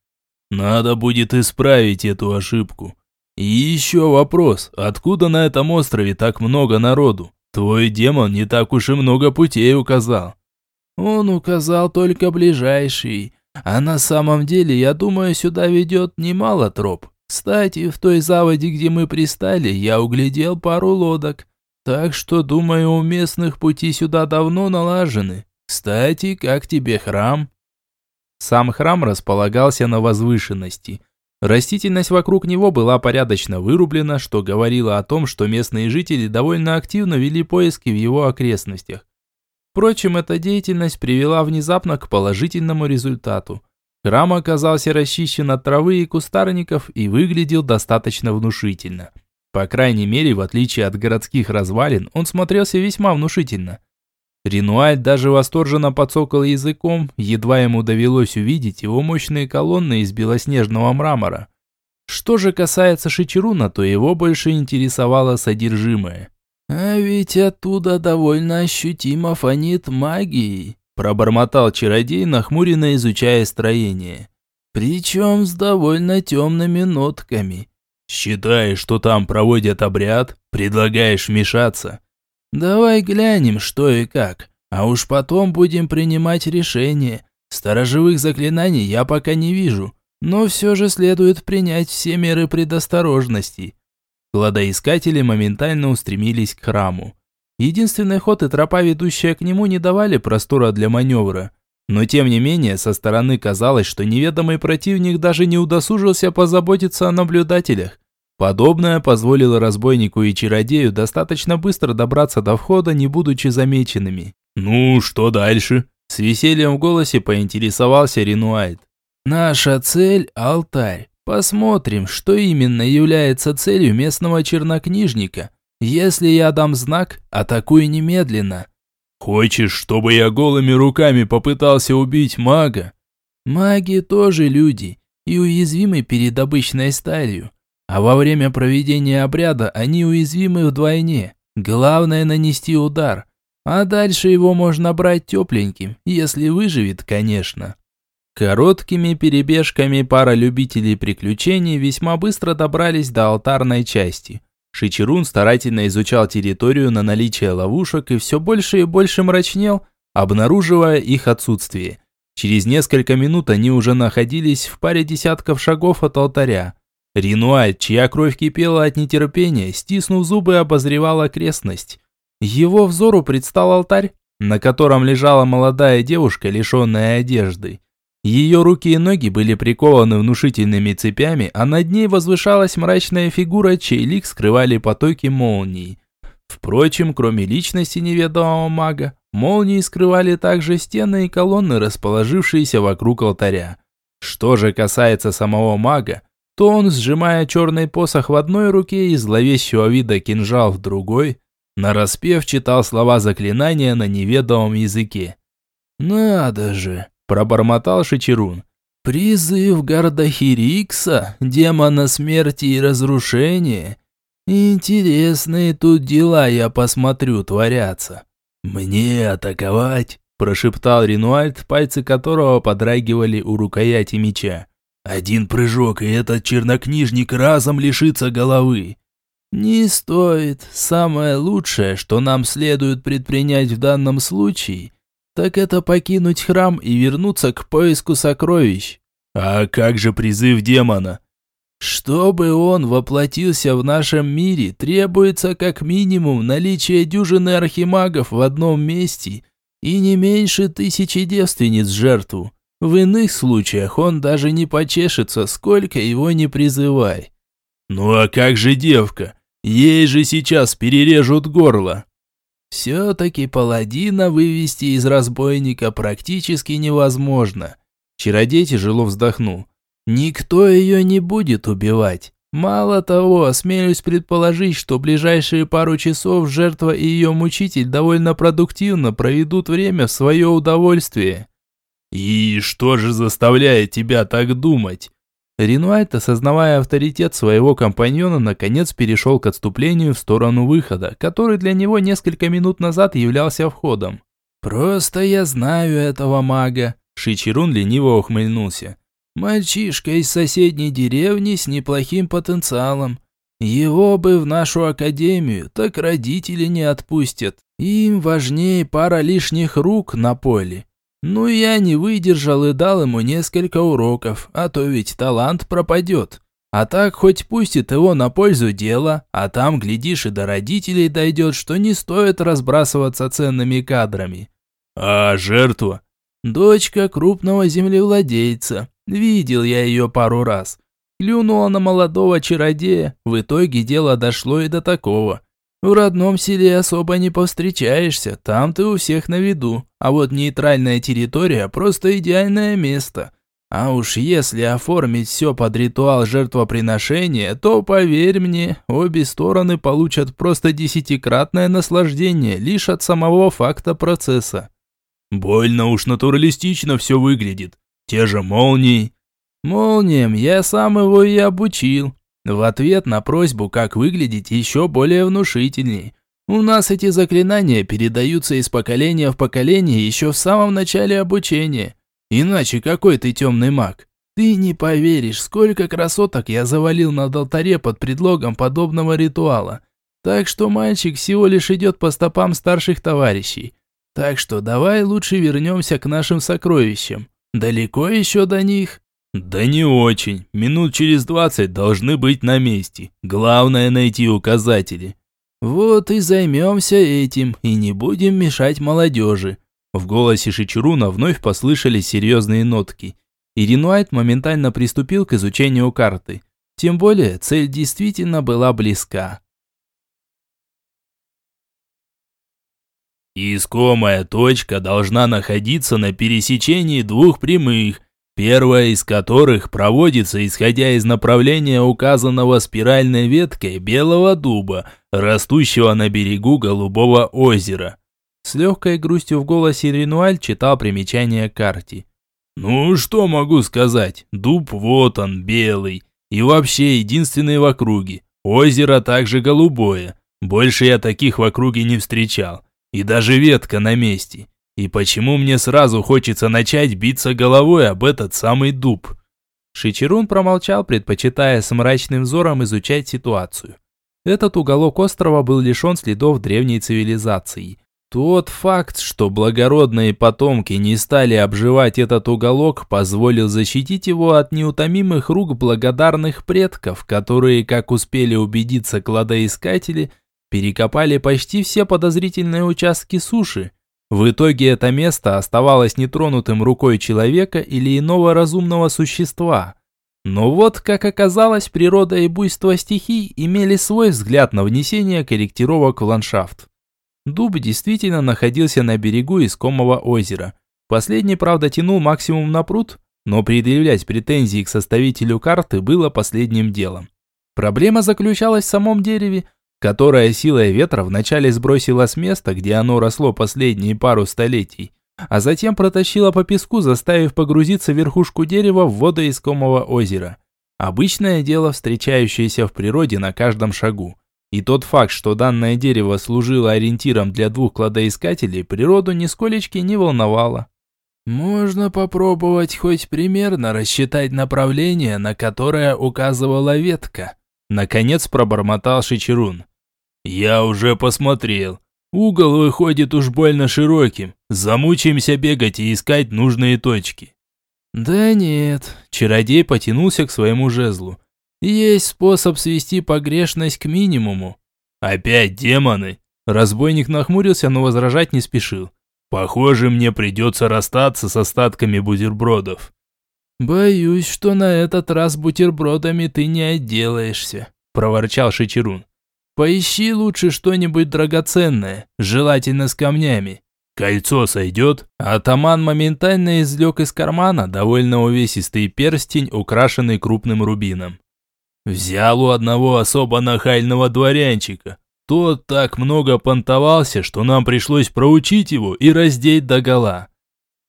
«Надо будет исправить эту ошибку. И еще вопрос, откуда на этом острове так много народу? Твой демон не так уж и много путей указал». Он указал только ближайший. А на самом деле, я думаю, сюда ведет немало троп. Кстати, в той заводе, где мы пристали, я углядел пару лодок. Так что, думаю, у местных пути сюда давно налажены. Кстати, как тебе храм? Сам храм располагался на возвышенности. Растительность вокруг него была порядочно вырублена, что говорило о том, что местные жители довольно активно вели поиски в его окрестностях. Впрочем, эта деятельность привела внезапно к положительному результату. Храм оказался расчищен от травы и кустарников и выглядел достаточно внушительно. По крайней мере, в отличие от городских развалин, он смотрелся весьма внушительно. Ренуаль даже восторженно подсокал языком, едва ему довелось увидеть его мощные колонны из белоснежного мрамора. Что же касается Шичеруна, то его больше интересовало содержимое. «А ведь оттуда довольно ощутимо фонит магией», пробормотал чародей, нахмуренно изучая строение. «Причем с довольно темными нотками». «Считаешь, что там проводят обряд? Предлагаешь вмешаться?» «Давай глянем, что и как, а уж потом будем принимать решение. Сторожевых заклинаний я пока не вижу, но все же следует принять все меры предосторожности. Кладоискатели моментально устремились к храму. Единственный ход и тропа, ведущая к нему, не давали простора для маневра. Но тем не менее, со стороны казалось, что неведомый противник даже не удосужился позаботиться о наблюдателях. Подобное позволило разбойнику и чародею достаточно быстро добраться до входа, не будучи замеченными. «Ну, что дальше?» С весельем в голосе поинтересовался Ренуайт. «Наша цель – алтарь. Посмотрим, что именно является целью местного чернокнижника. Если я дам знак, атакуй немедленно. Хочешь, чтобы я голыми руками попытался убить мага? Маги тоже люди и уязвимы перед обычной сталью. А во время проведения обряда они уязвимы вдвойне. Главное нанести удар. А дальше его можно брать тепленьким, если выживет, конечно. Короткими перебежками пара любителей приключений весьма быстро добрались до алтарной части. Шичерун старательно изучал территорию на наличие ловушек и все больше и больше мрачнел, обнаруживая их отсутствие. Через несколько минут они уже находились в паре десятков шагов от алтаря. Ренуаль, чья кровь кипела от нетерпения, стиснув зубы, обозревал окрестность. Его взору предстал алтарь, на котором лежала молодая девушка, лишенная одежды. Ее руки и ноги были прикованы внушительными цепями, а над ней возвышалась мрачная фигура, чей лик скрывали потоки молний. Впрочем, кроме личности неведомого мага, молнии скрывали также стены и колонны, расположившиеся вокруг алтаря. Что же касается самого мага, то он, сжимая черный посох в одной руке и зловещего вида кинжал в другой, нараспев читал слова заклинания на неведомом языке. «Надо же!» пробормотал Шичерун. «Призыв Гардахирикса, демона смерти и разрушения. Интересные тут дела, я посмотрю, творятся». «Мне атаковать?» – прошептал Ренуальд, пальцы которого подрагивали у рукояти меча. «Один прыжок, и этот чернокнижник разом лишится головы». «Не стоит. Самое лучшее, что нам следует предпринять в данном случае – так это покинуть храм и вернуться к поиску сокровищ. А как же призыв демона? Чтобы он воплотился в нашем мире, требуется как минимум наличие дюжины архимагов в одном месте и не меньше тысячи девственниц жертву. В иных случаях он даже не почешется, сколько его не призывай. Ну а как же девка? Ей же сейчас перережут горло. Все-таки паладина вывести из разбойника практически невозможно. Чародей тяжело вздохнул. Никто ее не будет убивать. Мало того, осмелюсь предположить, что ближайшие пару часов жертва и ее мучитель довольно продуктивно проведут время в свое удовольствие. «И что же заставляет тебя так думать?» Ренуайт, осознавая авторитет своего компаньона, наконец перешел к отступлению в сторону выхода, который для него несколько минут назад являлся входом. «Просто я знаю этого мага», – Шичерун лениво ухмыльнулся. «Мальчишка из соседней деревни с неплохим потенциалом. Его бы в нашу академию, так родители не отпустят. Им важнее пара лишних рук на поле. Ну, я не выдержал и дал ему несколько уроков, а то ведь талант пропадет. А так хоть пустит его на пользу дела, а там, глядишь, и до родителей дойдет, что не стоит разбрасываться ценными кадрами. А жертва? Дочка крупного землевладельца. Видел я ее пару раз. Клюнула на молодого чародея, в итоге дело дошло и до такого. В родном селе особо не повстречаешься, там ты у всех на виду. А вот нейтральная территория просто идеальное место. А уж если оформить все под ритуал жертвоприношения, то, поверь мне, обе стороны получат просто десятикратное наслаждение лишь от самого факта процесса. Больно уж натуралистично все выглядит. Те же молнии. Молниям я сам его и обучил. В ответ на просьбу, как выглядеть еще более внушительней. У нас эти заклинания передаются из поколения в поколение еще в самом начале обучения. Иначе какой ты темный маг? Ты не поверишь, сколько красоток я завалил над алтаре под предлогом подобного ритуала. Так что мальчик всего лишь идет по стопам старших товарищей. Так что давай лучше вернемся к нашим сокровищам. Далеко еще до них? Да не очень. Минут через двадцать должны быть на месте. Главное найти указатели. Вот и займемся этим, и не будем мешать молодежи. В голосе Шичеруна вновь послышались серьезные нотки. И Ренуайт моментально приступил к изучению карты. Тем более, цель действительно была близка. Искомая точка должна находиться на пересечении двух прямых, первая из которых проводится исходя из направления указанного спиральной веткой белого дуба, растущего на берегу Голубого озера. С легкой грустью в голосе Ренуаль читал примечание карте. «Ну, что могу сказать? Дуб вот он, белый. И вообще единственный в округе. Озеро также голубое. Больше я таких в округе не встречал. И даже ветка на месте. И почему мне сразу хочется начать биться головой об этот самый дуб? Шичерун промолчал, предпочитая с мрачным взором изучать ситуацию. Этот уголок острова был лишен следов древней цивилизации. Тот факт, что благородные потомки не стали обживать этот уголок, позволил защитить его от неутомимых рук благодарных предков, которые, как успели убедиться кладоискатели, перекопали почти все подозрительные участки суши. В итоге это место оставалось нетронутым рукой человека или иного разумного существа. Но вот, как оказалось, природа и буйство стихий имели свой взгляд на внесение корректировок в ландшафт. Дуб действительно находился на берегу искомого озера. Последний, правда, тянул максимум на пруд, но предъявлять претензии к составителю карты было последним делом. Проблема заключалась в самом дереве, которое силой ветра вначале сбросило с места, где оно росло последние пару столетий, а затем протащило по песку, заставив погрузиться верхушку дерева в воды искомого озера. Обычное дело, встречающееся в природе на каждом шагу. И тот факт, что данное дерево служило ориентиром для двух кладоискателей, природу нисколечки не волновало. Можно попробовать хоть примерно рассчитать направление, на которое указывала ветка. Наконец пробормотал Шичерун. Я уже посмотрел. Угол выходит уж больно широким. Замучаемся бегать и искать нужные точки. Да нет, чародей потянулся к своему жезлу. Есть способ свести погрешность к минимуму. Опять демоны? Разбойник нахмурился, но возражать не спешил. Похоже, мне придется расстаться с остатками бутербродов. Боюсь, что на этот раз бутербродами ты не отделаешься, проворчал Шичерун. Поищи лучше что-нибудь драгоценное, желательно с камнями. Кольцо сойдет? Атаман моментально извлек из кармана довольно увесистый перстень, украшенный крупным рубином. Взял у одного особо нахального дворянчика. Тот так много понтовался, что нам пришлось проучить его и раздеть догола.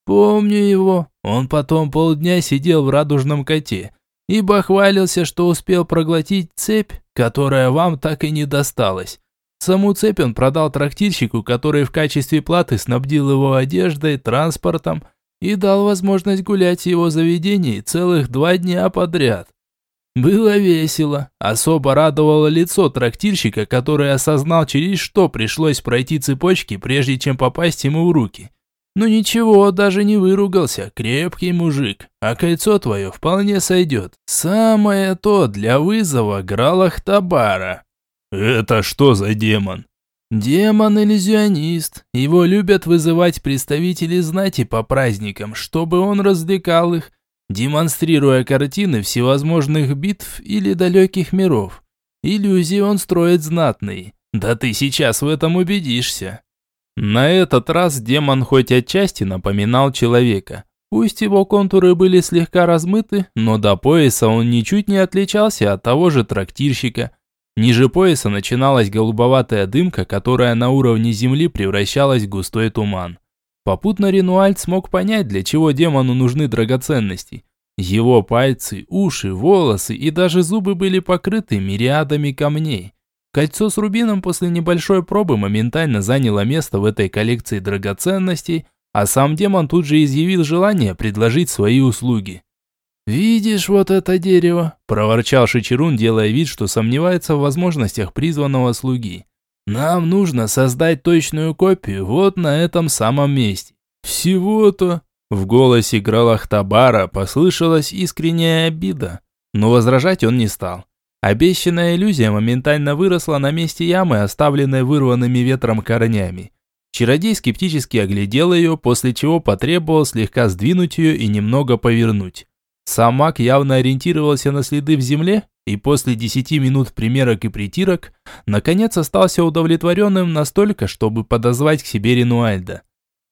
Помню его. Он потом полдня сидел в радужном коте и бахвалился, что успел проглотить цепь, которая вам так и не досталась. Саму цепь он продал трактирщику, который в качестве платы снабдил его одеждой, транспортом и дал возможность гулять в его заведении целых два дня подряд. Было весело. Особо радовало лицо трактирщика, который осознал, через что пришлось пройти цепочки, прежде чем попасть ему в руки. Ну ничего, даже не выругался, крепкий мужик, а кольцо твое вполне сойдет. Самое то для вызова Гралахтабара. Это что за демон? Демон-иллюзионист. Его любят вызывать представители знати по праздникам, чтобы он развлекал их демонстрируя картины всевозможных битв или далеких миров. Иллюзии он строит знатные. Да ты сейчас в этом убедишься. На этот раз демон хоть отчасти напоминал человека. Пусть его контуры были слегка размыты, но до пояса он ничуть не отличался от того же трактирщика. Ниже пояса начиналась голубоватая дымка, которая на уровне земли превращалась в густой туман. Попутно Ренуальд смог понять, для чего демону нужны драгоценности. Его пальцы, уши, волосы и даже зубы были покрыты мириадами камней. Кольцо с рубином после небольшой пробы моментально заняло место в этой коллекции драгоценностей, а сам демон тут же изъявил желание предложить свои услуги. «Видишь вот это дерево?» – проворчал Шичерун, делая вид, что сомневается в возможностях призванного слуги. Нам нужно создать точную копию вот на этом самом месте. Всего-то. В голосе Гралахтабара послышалась искренняя обида, но возражать он не стал. Обещанная иллюзия моментально выросла на месте ямы, оставленной вырванными ветром корнями. Чародей скептически оглядел ее, после чего потребовал слегка сдвинуть ее и немного повернуть. Сам маг явно ориентировался на следы в земле и после десяти минут примерок и притирок, наконец остался удовлетворенным настолько, чтобы подозвать к себе Ренуальда.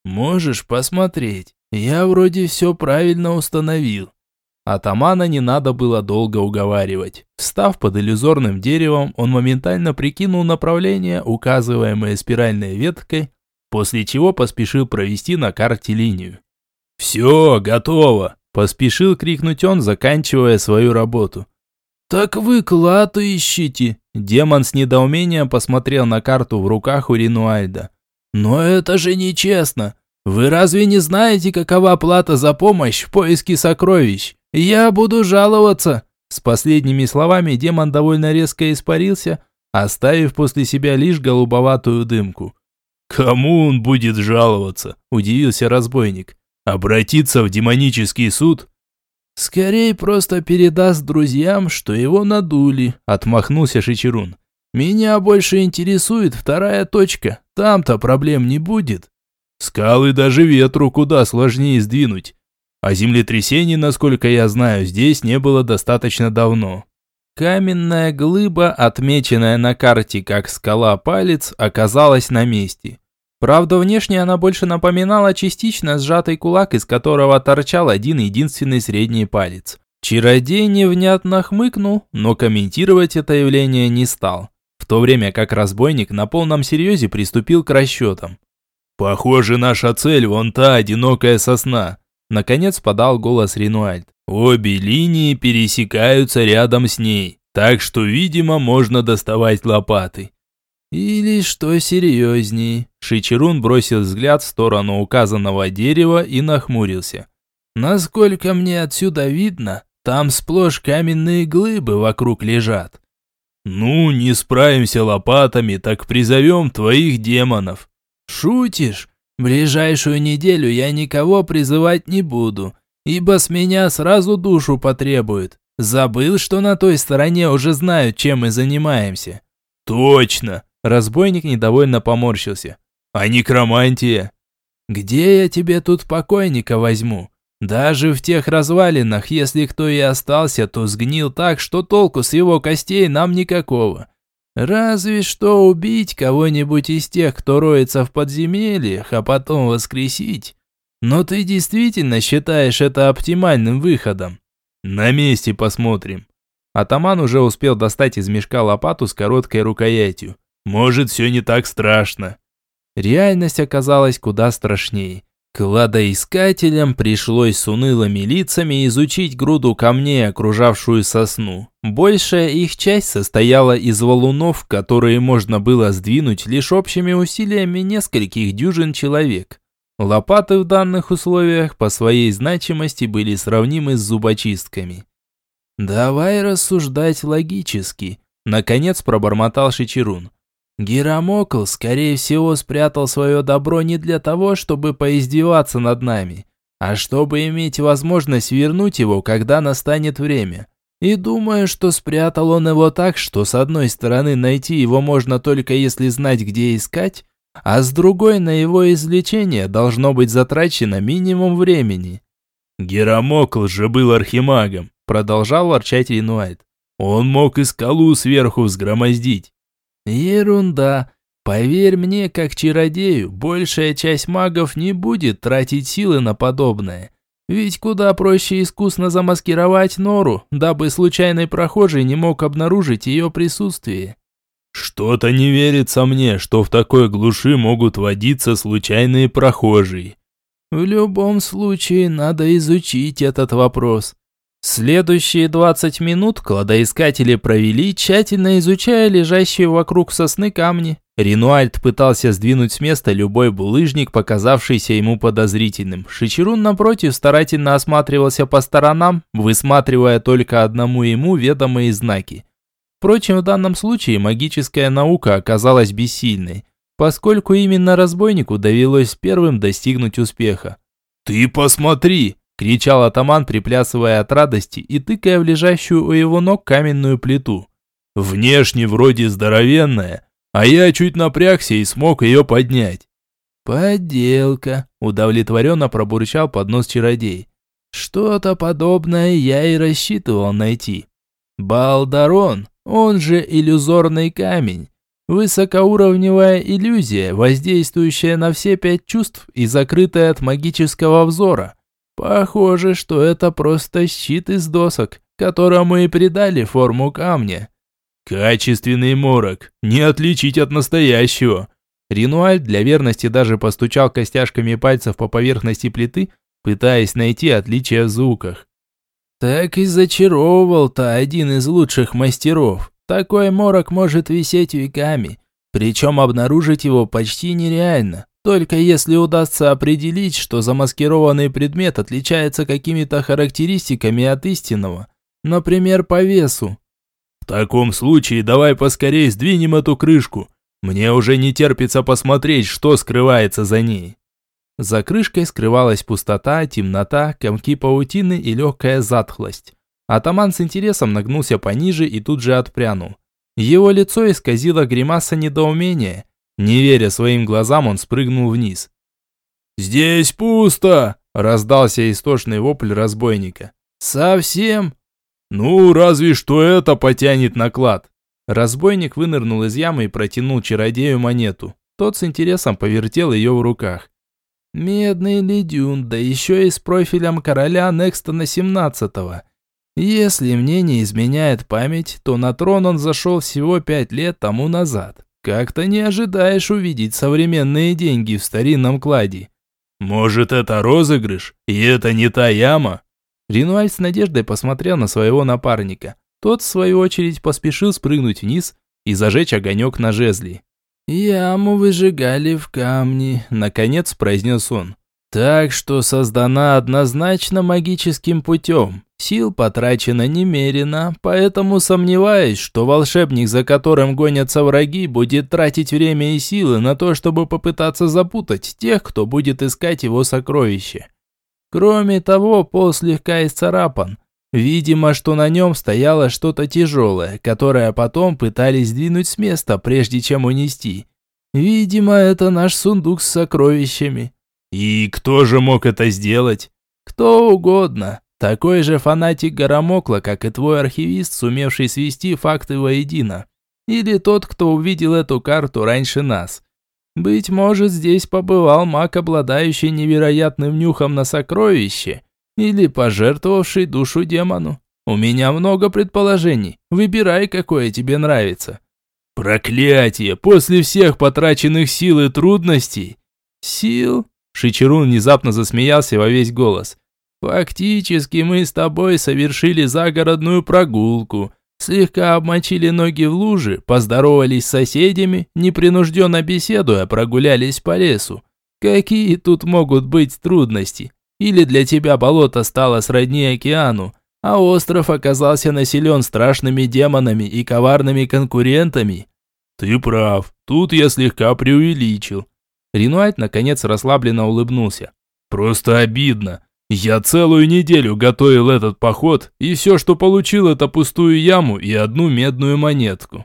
«Можешь посмотреть, я вроде все правильно установил». Атамана не надо было долго уговаривать. Встав под иллюзорным деревом, он моментально прикинул направление, указываемое спиральной веткой, после чего поспешил провести на карте линию. «Все, готово!» – поспешил крикнуть он, заканчивая свою работу. «Так вы клад ищите!» Демон с недоумением посмотрел на карту в руках у Ринуальда. «Но это же нечестно! Вы разве не знаете, какова плата за помощь в поиске сокровищ? Я буду жаловаться!» С последними словами демон довольно резко испарился, оставив после себя лишь голубоватую дымку. Кому он будет жаловаться? Удивился разбойник. Обратиться в демонический суд? Скорее просто передаст друзьям, что его надули, отмахнулся Шичерун. Меня больше интересует вторая точка. Там-то проблем не будет. Скалы даже ветру куда сложнее сдвинуть. А землетрясений, насколько я знаю, здесь не было достаточно давно. Каменная глыба, отмеченная на карте как скала-палец, оказалась на месте. Правда, внешне она больше напоминала частично сжатый кулак, из которого торчал один единственный средний палец. Чародей невнятно хмыкнул, но комментировать это явление не стал, в то время как разбойник на полном серьезе приступил к расчетам. «Похоже, наша цель вон та одинокая сосна», – наконец подал голос Ренуальд. «Обе линии пересекаются рядом с ней, так что, видимо, можно доставать лопаты». «Или что серьезней?» Шичерун бросил взгляд в сторону указанного дерева и нахмурился. «Насколько мне отсюда видно, там сплошь каменные глыбы вокруг лежат». «Ну, не справимся лопатами, так призовем твоих демонов». «Шутишь? Ближайшую неделю я никого призывать не буду, ибо с меня сразу душу потребует. Забыл, что на той стороне уже знают, чем мы занимаемся». «Точно!» Разбойник недовольно поморщился. «А некромантия?» «Где я тебе тут покойника возьму? Даже в тех развалинах, если кто и остался, то сгнил так, что толку с его костей нам никакого. Разве что убить кого-нибудь из тех, кто роется в подземельях, а потом воскресить. Но ты действительно считаешь это оптимальным выходом?» «На месте посмотрим». Атаман уже успел достать из мешка лопату с короткой рукоятью. Может, все не так страшно. Реальность оказалась куда страшнее. Кладоискателям пришлось с унылыми лицами изучить груду камней, окружавшую сосну. Большая их часть состояла из валунов, которые можно было сдвинуть лишь общими усилиями нескольких дюжин человек. Лопаты в данных условиях по своей значимости были сравнимы с зубочистками. «Давай рассуждать логически», – наконец пробормотал Шичерун. Герамокл, скорее всего, спрятал свое добро не для того, чтобы поиздеваться над нами, а чтобы иметь возможность вернуть его, когда настанет время. И думаю, что спрятал он его так, что с одной стороны найти его можно только если знать, где искать, а с другой на его извлечение должно быть затрачено минимум времени. «Герамокл же был архимагом», – продолжал ворчать Ренуайт. «Он мог и скалу сверху взгромоздить». Ерунда. Поверь мне, как чародею, большая часть магов не будет тратить силы на подобное. Ведь куда проще искусно замаскировать нору, дабы случайный прохожий не мог обнаружить ее присутствие. Что-то не верится мне, что в такой глуши могут водиться случайные прохожие. В любом случае, надо изучить этот вопрос. Следующие 20 минут кладоискатели провели, тщательно изучая лежащие вокруг сосны камни. Ренуальд пытался сдвинуть с места любой булыжник, показавшийся ему подозрительным. Шичерун, напротив, старательно осматривался по сторонам, высматривая только одному ему ведомые знаки. Впрочем, в данном случае магическая наука оказалась бессильной, поскольку именно разбойнику довелось первым достигнуть успеха. «Ты посмотри!» Кричал атаман, приплясывая от радости и тыкая в лежащую у его ног каменную плиту. «Внешне вроде здоровенная, а я чуть напрягся и смог ее поднять». «Подделка», – удовлетворенно пробурчал под нос чародей. «Что-то подобное я и рассчитывал найти. Балдарон, он же иллюзорный камень, высокоуровневая иллюзия, воздействующая на все пять чувств и закрытая от магического взора. Похоже, что это просто щит из досок, которому и придали форму камня. Качественный морок, не отличить от настоящего. Ренуаль для верности даже постучал костяшками пальцев по поверхности плиты, пытаясь найти отличия в звуках. Так и зачаровывал-то один из лучших мастеров. Такой морок может висеть веками, причем обнаружить его почти нереально. Только если удастся определить, что замаскированный предмет отличается какими-то характеристиками от истинного, например, по весу. В таком случае давай поскорее сдвинем эту крышку. Мне уже не терпится посмотреть, что скрывается за ней. За крышкой скрывалась пустота, темнота, комки паутины и легкая затхлость. Атаман с интересом нагнулся пониже и тут же отпрянул. Его лицо исказило гримаса недоумения. Не веря своим глазам, он спрыгнул вниз. «Здесь пусто!» – раздался истошный вопль разбойника. «Совсем?» «Ну, разве что это потянет наклад!» Разбойник вынырнул из ямы и протянул чародею монету. Тот с интересом повертел ее в руках. «Медный ледюн, да еще и с профилем короля Некстона 17-го. Если мне не изменяет память, то на трон он зашел всего пять лет тому назад. Как-то не ожидаешь увидеть современные деньги в старинном кладе». «Может, это розыгрыш? И это не та яма?» Ренуаль с надеждой посмотрел на своего напарника. Тот, в свою очередь, поспешил спрыгнуть вниз и зажечь огонек на жезле. «Яму выжигали в камне», – наконец произнес он. «Так что создана однозначно магическим путем. Сил потрачено немерено, поэтому сомневаюсь, что волшебник, за которым гонятся враги, будет тратить время и силы на то, чтобы попытаться запутать тех, кто будет искать его сокровище. Кроме того, пол слегка исцарапан. Видимо, что на нем стояло что-то тяжелое, которое потом пытались сдвинуть с места, прежде чем унести. Видимо, это наш сундук с сокровищами. И кто же мог это сделать? Кто угодно. Такой же фанатик Горомокла, как и твой архивист, сумевший свести факты воедино. Или тот, кто увидел эту карту раньше нас. Быть может, здесь побывал маг, обладающий невероятным нюхом на сокровище, или пожертвовавший душу демону. У меня много предположений. Выбирай, какое тебе нравится. Проклятие! После всех потраченных сил и трудностей. Сил? Шичерун внезапно засмеялся во весь голос. Фактически мы с тобой совершили загородную прогулку, Слегка обмочили ноги в луже, поздоровались с соседями, непринужденно беседуя, прогулялись по лесу. Какие тут могут быть трудности? Или для тебя болото стало сродни океану, а остров оказался населен страшными демонами и коварными конкурентами? Ты прав, тут я слегка преувеличил. Ренуайт наконец расслабленно улыбнулся. Просто обидно. Я целую неделю готовил этот поход, и все, что получил, это пустую яму и одну медную монетку.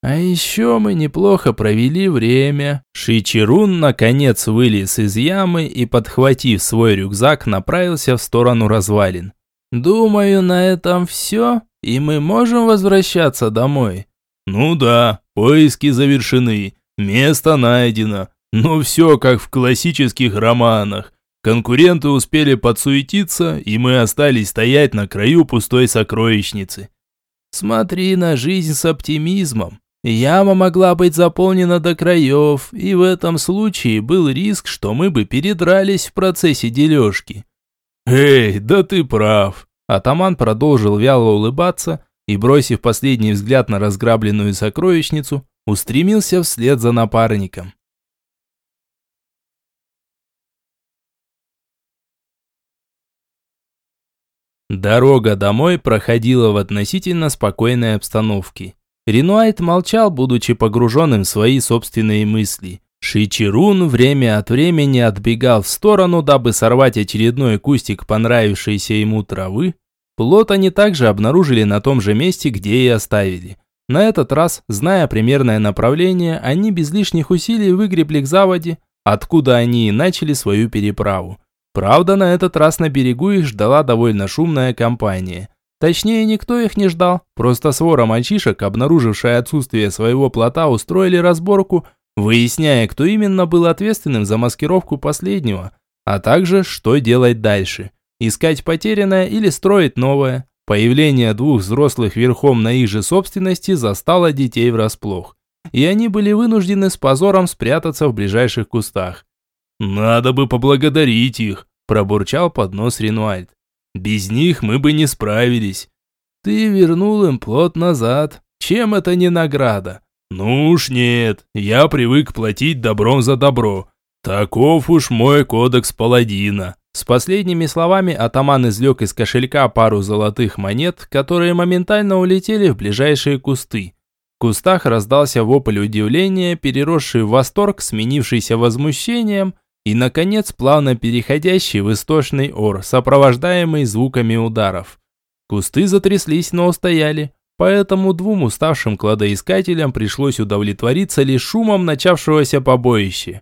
А еще мы неплохо провели время. Шичерун наконец вылез из ямы и, подхватив свой рюкзак, направился в сторону развалин. Думаю, на этом все, и мы можем возвращаться домой. Ну да, поиски завершены, место найдено, но все как в классических романах. Конкуренты успели подсуетиться, и мы остались стоять на краю пустой сокровищницы. Смотри на жизнь с оптимизмом. Яма могла быть заполнена до краев, и в этом случае был риск, что мы бы передрались в процессе дележки. «Эй, да ты прав!» Атаман продолжил вяло улыбаться и, бросив последний взгляд на разграбленную сокровищницу, устремился вслед за напарником. Дорога домой проходила в относительно спокойной обстановке. Ренуайт молчал, будучи погруженным в свои собственные мысли. Шичерун время от времени отбегал в сторону, дабы сорвать очередной кустик понравившейся ему травы. Плод они также обнаружили на том же месте, где и оставили. На этот раз, зная примерное направление, они без лишних усилий выгребли к заводе, откуда они и начали свою переправу. Правда, на этот раз на берегу их ждала довольно шумная компания. Точнее, никто их не ждал, просто свора мальчишек, обнаружившая отсутствие своего плота, устроили разборку, выясняя, кто именно был ответственным за маскировку последнего, а также, что делать дальше. Искать потерянное или строить новое. Появление двух взрослых верхом на их же собственности застало детей врасплох. И они были вынуждены с позором спрятаться в ближайших кустах. «Надо бы поблагодарить их», Пробурчал под нос Ренуальд. Без них мы бы не справились. Ты вернул им плод назад. Чем это не награда? Ну уж нет, я привык платить добром за добро. Таков уж мой кодекс паладина. С последними словами атаман извлек из кошелька пару золотых монет, которые моментально улетели в ближайшие кусты. В кустах раздался вопль удивления, переросший в восторг, сменившийся возмущением и, наконец, плавно переходящий в истошный ор, сопровождаемый звуками ударов. Кусты затряслись, но устояли, поэтому двум уставшим кладоискателям пришлось удовлетвориться лишь шумом начавшегося побоища.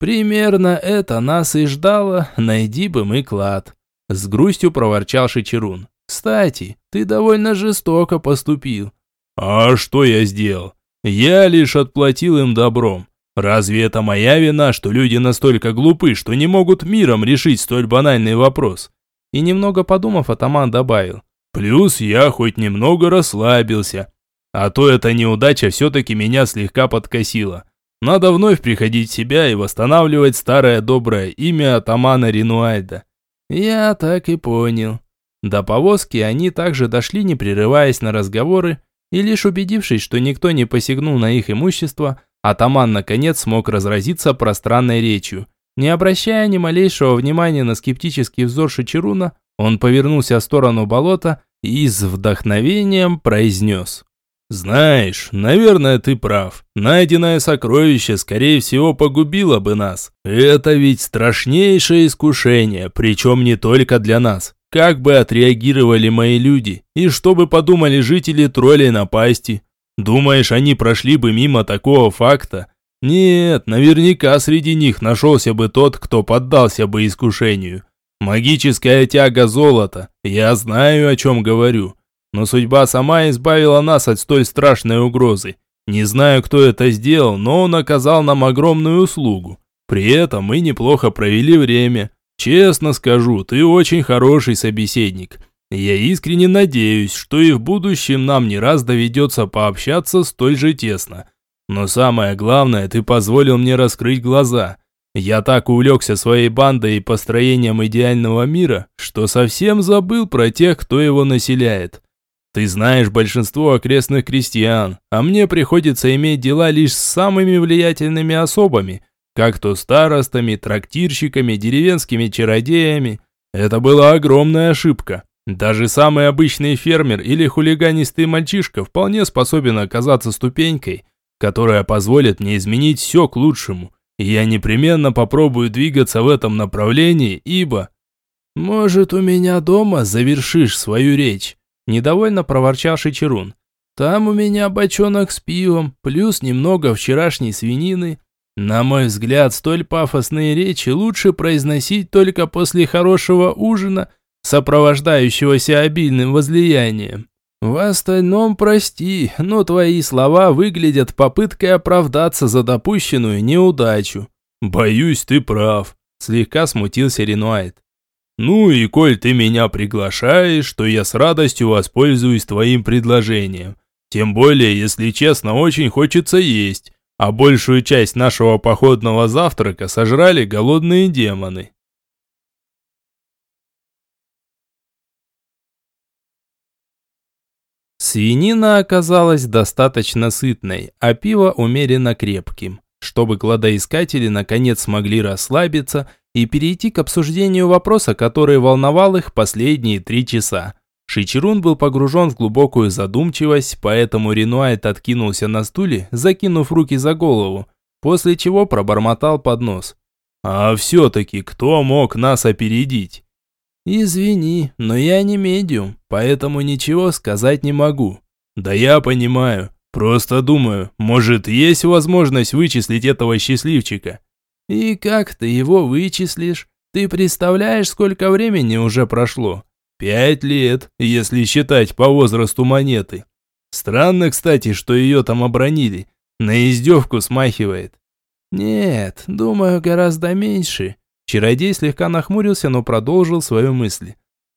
«Примерно это нас и ждало, найди бы мы клад», – с грустью проворчал Шичерун. «Кстати, ты довольно жестоко поступил». «А что я сделал? Я лишь отплатил им добром. Разве это моя вина, что люди настолько глупы, что не могут миром решить столь банальный вопрос?» И немного подумав, атаман добавил. «Плюс я хоть немного расслабился. А то эта неудача все-таки меня слегка подкосила. Надо вновь приходить в себя и восстанавливать старое доброе имя атамана Ринуайда. Я так и понял. До повозки они также дошли, не прерываясь на разговоры, и лишь убедившись, что никто не посягнул на их имущество, атаман наконец смог разразиться пространной речью. Не обращая ни малейшего внимания на скептический взор Шичеруна, он повернулся в сторону болота и с вдохновением произнес. «Знаешь, наверное, ты прав. Найденное сокровище, скорее всего, погубило бы нас. Это ведь страшнейшее искушение, причем не только для нас. Как бы отреагировали мои люди, и что бы подумали жители троллей напасти? Думаешь, они прошли бы мимо такого факта? Нет, наверняка среди них нашелся бы тот, кто поддался бы искушению. Магическая тяга золота, я знаю, о чем говорю. Но судьба сама избавила нас от столь страшной угрозы. Не знаю, кто это сделал, но он оказал нам огромную услугу. При этом мы неплохо провели время. Честно скажу, ты очень хороший собеседник. Я искренне надеюсь, что и в будущем нам не раз доведется пообщаться столь же тесно. Но самое главное, ты позволил мне раскрыть глаза. Я так увлекся своей бандой и построением идеального мира, что совсем забыл про тех, кто его населяет. Ты знаешь большинство окрестных крестьян, а мне приходится иметь дела лишь с самыми влиятельными особами, как то старостами, трактирщиками, деревенскими чародеями. Это была огромная ошибка. Даже самый обычный фермер или хулиганистый мальчишка вполне способен оказаться ступенькой, которая позволит мне изменить все к лучшему. Я непременно попробую двигаться в этом направлении, ибо... Может, у меня дома завершишь свою речь? Недовольно проворчал Шичерун. Там у меня бочонок с пивом, плюс немного вчерашней свинины. На мой взгляд, столь пафосные речи лучше произносить только после хорошего ужина, сопровождающегося обильным возлиянием. В остальном прости, но твои слова выглядят попыткой оправдаться за допущенную неудачу. Боюсь, ты прав, слегка смутился Ренуайт. «Ну и коль ты меня приглашаешь, то я с радостью воспользуюсь твоим предложением. Тем более, если честно, очень хочется есть, а большую часть нашего походного завтрака сожрали голодные демоны». Свинина оказалась достаточно сытной, а пиво умеренно крепким, чтобы кладоискатели наконец смогли расслабиться и перейти к обсуждению вопроса, который волновал их последние три часа. Шичерун был погружен в глубокую задумчивость, поэтому Ренуайт откинулся на стуле, закинув руки за голову, после чего пробормотал под нос. «А все-таки кто мог нас опередить?» «Извини, но я не медиум, поэтому ничего сказать не могу». «Да я понимаю. Просто думаю, может, есть возможность вычислить этого счастливчика?» «И как ты его вычислишь? Ты представляешь, сколько времени уже прошло?» «Пять лет, если считать по возрасту монеты. Странно, кстати, что ее там обронили. На издевку смахивает». «Нет, думаю, гораздо меньше». Чародей слегка нахмурился, но продолжил свою мысль.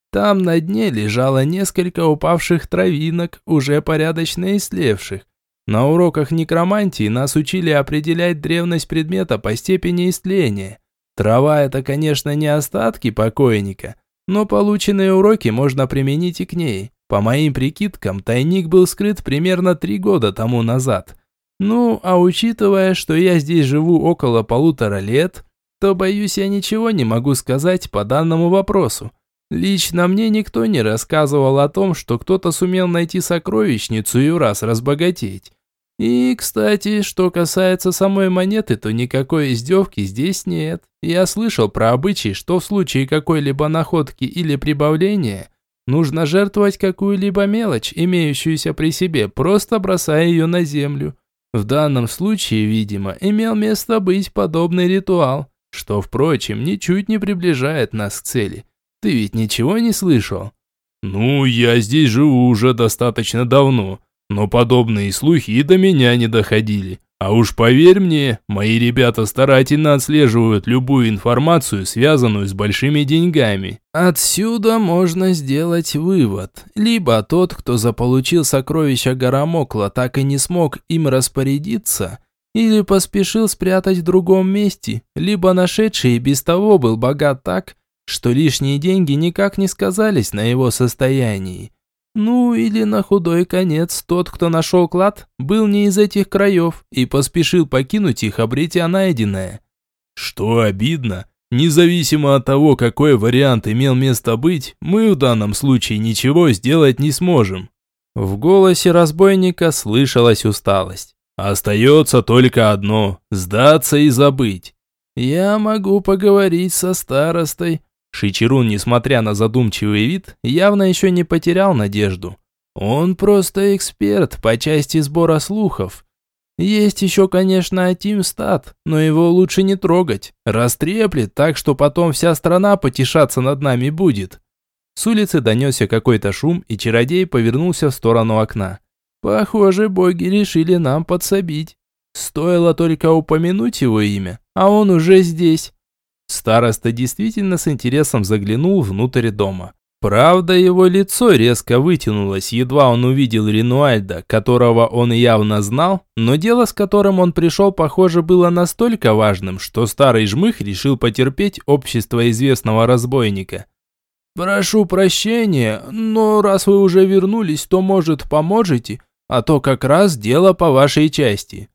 Там на дне лежало несколько упавших травинок, уже порядочно истлевших. На уроках некромантии нас учили определять древность предмета по степени истления. Трава – это, конечно, не остатки покойника, но полученные уроки можно применить и к ней. По моим прикидкам, тайник был скрыт примерно три года тому назад. Ну, а учитывая, что я здесь живу около полутора лет, то, боюсь, я ничего не могу сказать по данному вопросу. Лично мне никто не рассказывал о том, что кто-то сумел найти сокровищницу и раз разбогатеть. И, кстати, что касается самой монеты, то никакой издевки здесь нет. Я слышал про обычай, что в случае какой-либо находки или прибавления нужно жертвовать какую-либо мелочь, имеющуюся при себе, просто бросая ее на землю. В данном случае, видимо, имел место быть подобный ритуал, что, впрочем, ничуть не приближает нас к цели. Ты ведь ничего не слышал? Ну, я здесь живу уже достаточно давно, но подобные слухи и до меня не доходили. А уж поверь мне, мои ребята старательно отслеживают любую информацию, связанную с большими деньгами. Отсюда можно сделать вывод. Либо тот, кто заполучил сокровища Гарамокла, так и не смог им распорядиться, или поспешил спрятать в другом месте, либо нашедший и без того был богат так, что лишние деньги никак не сказались на его состоянии. Ну, или на худой конец тот, кто нашел клад, был не из этих краев и поспешил покинуть их, обретя найденное. Что обидно, независимо от того, какой вариант имел место быть, мы в данном случае ничего сделать не сможем. В голосе разбойника слышалась усталость. Остается только одно – сдаться и забыть. Я могу поговорить со старостой, Шичерун, несмотря на задумчивый вид, явно еще не потерял надежду. Он просто эксперт по части сбора слухов. Есть еще, конечно, Атимстат, но его лучше не трогать. Растреплет так, что потом вся страна потешаться над нами будет. С улицы донесся какой-то шум, и чародей повернулся в сторону окна. Похоже, боги решили нам подсобить. Стоило только упомянуть его имя, а он уже здесь. Староста действительно с интересом заглянул внутрь дома. Правда, его лицо резко вытянулось, едва он увидел Ренуальда, которого он явно знал, но дело, с которым он пришел, похоже, было настолько важным, что старый жмых решил потерпеть общество известного разбойника. «Прошу прощения, но раз вы уже вернулись, то, может, поможете, а то как раз дело по вашей части».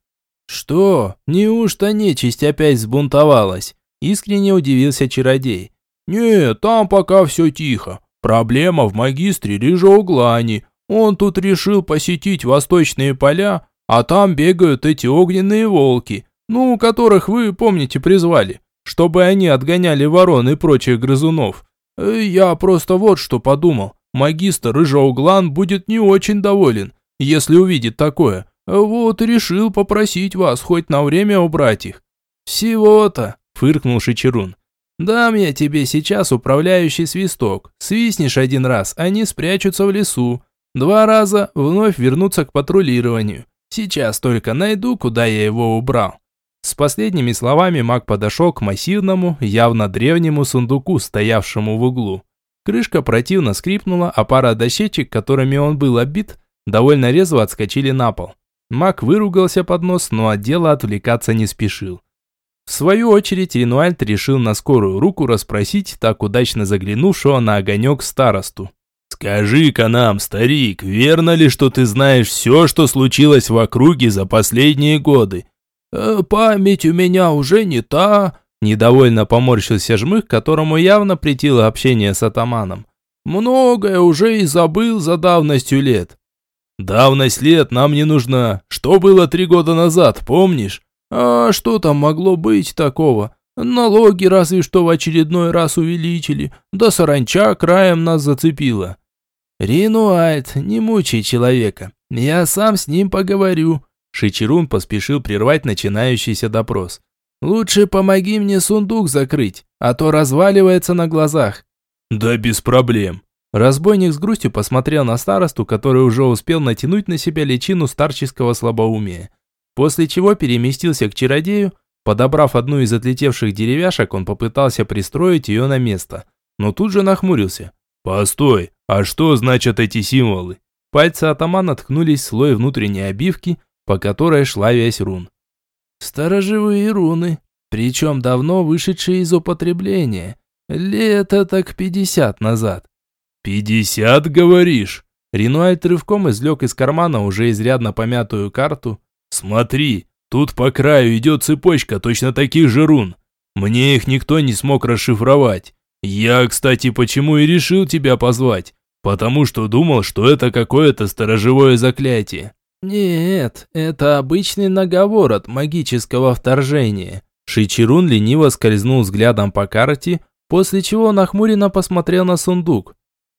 «Что, неужто нечисть опять сбунтовалась?» Искренне удивился чародей. «Нет, там пока все тихо. Проблема в магистре Рижоуглане. Он тут решил посетить восточные поля, а там бегают эти огненные волки, ну, которых вы, помните, призвали, чтобы они отгоняли ворон и прочих грызунов. Э, я просто вот что подумал. Магистр Рыжоуглан будет не очень доволен, если увидит такое. Вот решил попросить вас хоть на время убрать их. Всего-то фыркнул Шичерун. «Дам я тебе сейчас управляющий свисток. Свистнешь один раз, они спрячутся в лесу. Два раза вновь вернутся к патрулированию. Сейчас только найду, куда я его убрал». С последними словами маг подошел к массивному, явно древнему сундуку, стоявшему в углу. Крышка противно скрипнула, а пара дощечек, которыми он был оббит, довольно резво отскочили на пол. Маг выругался под нос, но от дела отвлекаться не спешил. В свою очередь Ренуальд решил на скорую руку расспросить так удачно заглянувшего на огонек старосту. «Скажи-ка нам, старик, верно ли, что ты знаешь все, что случилось в округе за последние годы?» э, «Память у меня уже не та», – недовольно поморщился жмых, которому явно претило общение с атаманом. «Многое уже и забыл за давностью лет». «Давность лет нам не нужна. Что было три года назад, помнишь?» А что там могло быть такого? Налоги разве что в очередной раз увеличили, да саранча краем нас зацепила. Ринуальд, не мучай человека, я сам с ним поговорю. Шичерун поспешил прервать начинающийся допрос. Лучше помоги мне сундук закрыть, а то разваливается на глазах. Да без проблем. Разбойник с грустью посмотрел на старосту, который уже успел натянуть на себя личину старческого слабоумия. После чего переместился к чародею, подобрав одну из отлетевших деревяшек, он попытался пристроить ее на место, но тут же нахмурился. «Постой, а что значат эти символы?» Пальцы атамана ткнулись в слой внутренней обивки, по которой шла весь рун. «Сторожевые руны, причем давно вышедшие из употребления. Лето так пятьдесят назад». «Пятьдесят, говоришь?» Ренуальд рывком извлек из кармана уже изрядно помятую карту, Смотри, тут по краю идет цепочка точно таких же рун. Мне их никто не смог расшифровать. Я, кстати, почему и решил тебя позвать. Потому что думал, что это какое-то сторожевое заклятие. Нет, это обычный наговор от магического вторжения. Шичерун лениво скользнул взглядом по карте, после чего нахмуренно посмотрел на сундук.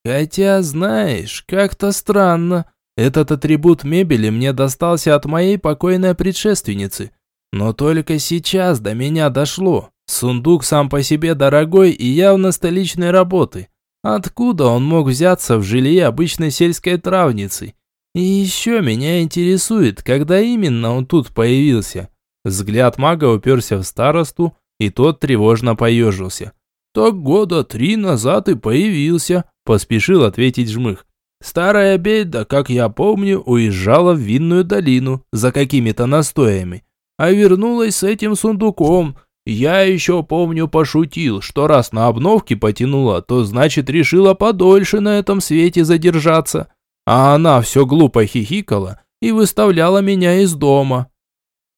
Хотя, знаешь, как-то странно. Этот атрибут мебели мне достался от моей покойной предшественницы. Но только сейчас до меня дошло. Сундук сам по себе дорогой и явно столичной работы. Откуда он мог взяться в жилье обычной сельской травницы? И еще меня интересует, когда именно он тут появился. Взгляд мага уперся в старосту, и тот тревожно поежился. «Так года три назад и появился», – поспешил ответить жмых. «Старая беда, как я помню, уезжала в винную долину за какими-то настоями, а вернулась с этим сундуком. Я еще помню пошутил, что раз на обновке потянула, то значит решила подольше на этом свете задержаться. А она все глупо хихикала и выставляла меня из дома.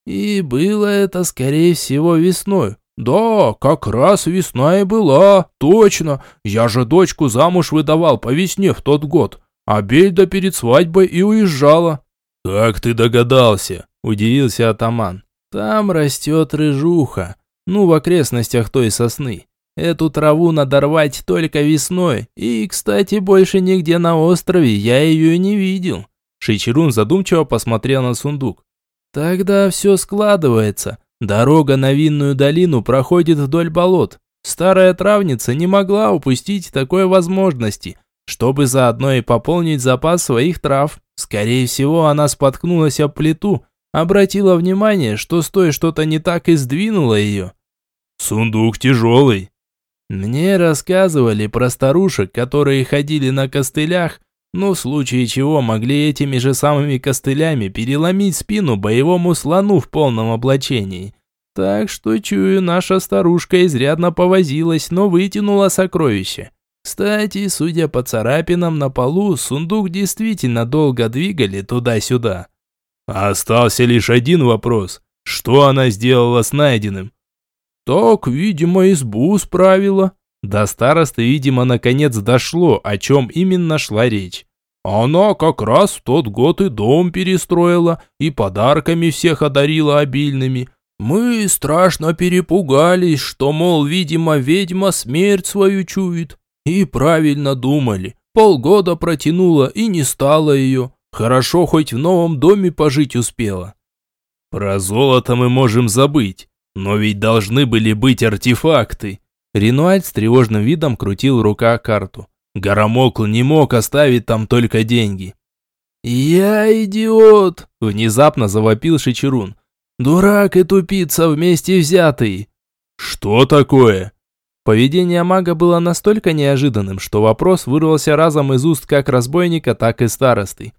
И было это, скорее всего, весной. Да, как раз весна и была, точно. Я же дочку замуж выдавал по весне в тот год. А Бельда перед свадьбой и уезжала. «Как ты догадался?» – удивился атаман. «Там растет рыжуха. Ну, в окрестностях той сосны. Эту траву надо рвать только весной. И, кстати, больше нигде на острове я ее не видел». Шичерун задумчиво посмотрел на сундук. Тогда все складывается. Дорога на Винную долину проходит вдоль болот. Старая травница не могла упустить такой возможности, чтобы заодно и пополнить запас своих трав. Скорее всего, она споткнулась об плиту, обратила внимание, что с той что-то не так и сдвинула ее. «Сундук тяжелый». Мне рассказывали про старушек, которые ходили на костылях но в случае чего могли этими же самыми костылями переломить спину боевому слону в полном облачении. Так что, чую, наша старушка изрядно повозилась, но вытянула сокровище. Кстати, судя по царапинам на полу, сундук действительно долго двигали туда-сюда. Остался лишь один вопрос. Что она сделала с найденным? Так, видимо, избу справила. До старосты, видимо, наконец дошло, о чем именно шла речь. Она как раз в тот год и дом перестроила, и подарками всех одарила обильными. Мы страшно перепугались, что, мол, видимо, ведьма смерть свою чует. И правильно думали. Полгода протянула и не стало ее. Хорошо хоть в новом доме пожить успела. Про золото мы можем забыть, но ведь должны были быть артефакты. Ренуальд с тревожным видом крутил в руках карту. Горомокл не мог оставить там только деньги. «Я идиот!» – внезапно завопил Шичерун. «Дурак и тупица вместе взятый!» «Что такое?» Поведение мага было настолько неожиданным, что вопрос вырвался разом из уст как разбойника, так и старосты.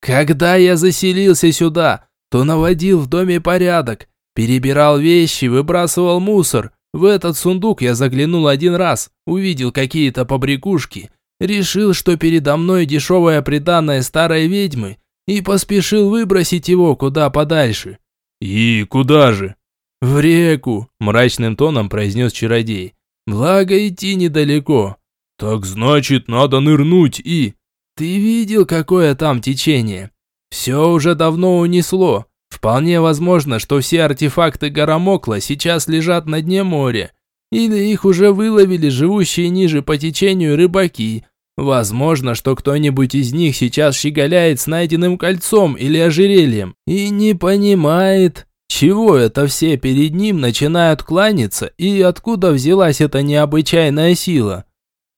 «Когда я заселился сюда, то наводил в доме порядок, перебирал вещи, выбрасывал мусор, в этот сундук я заглянул один раз, увидел какие-то побрякушки, решил, что передо мной дешевое приданное старой ведьмы, и поспешил выбросить его куда подальше. «И куда же?» «В реку», – мрачным тоном произнес чародей. «Благо идти недалеко». «Так значит, надо нырнуть и...» «Ты видел, какое там течение? Все уже давно унесло. Вполне возможно, что все артефакты Гарамокла сейчас лежат на дне моря. Или их уже выловили живущие ниже по течению рыбаки. Возможно, что кто-нибудь из них сейчас щеголяет с найденным кольцом или ожерельем и не понимает, чего это все перед ним начинают кланяться и откуда взялась эта необычайная сила.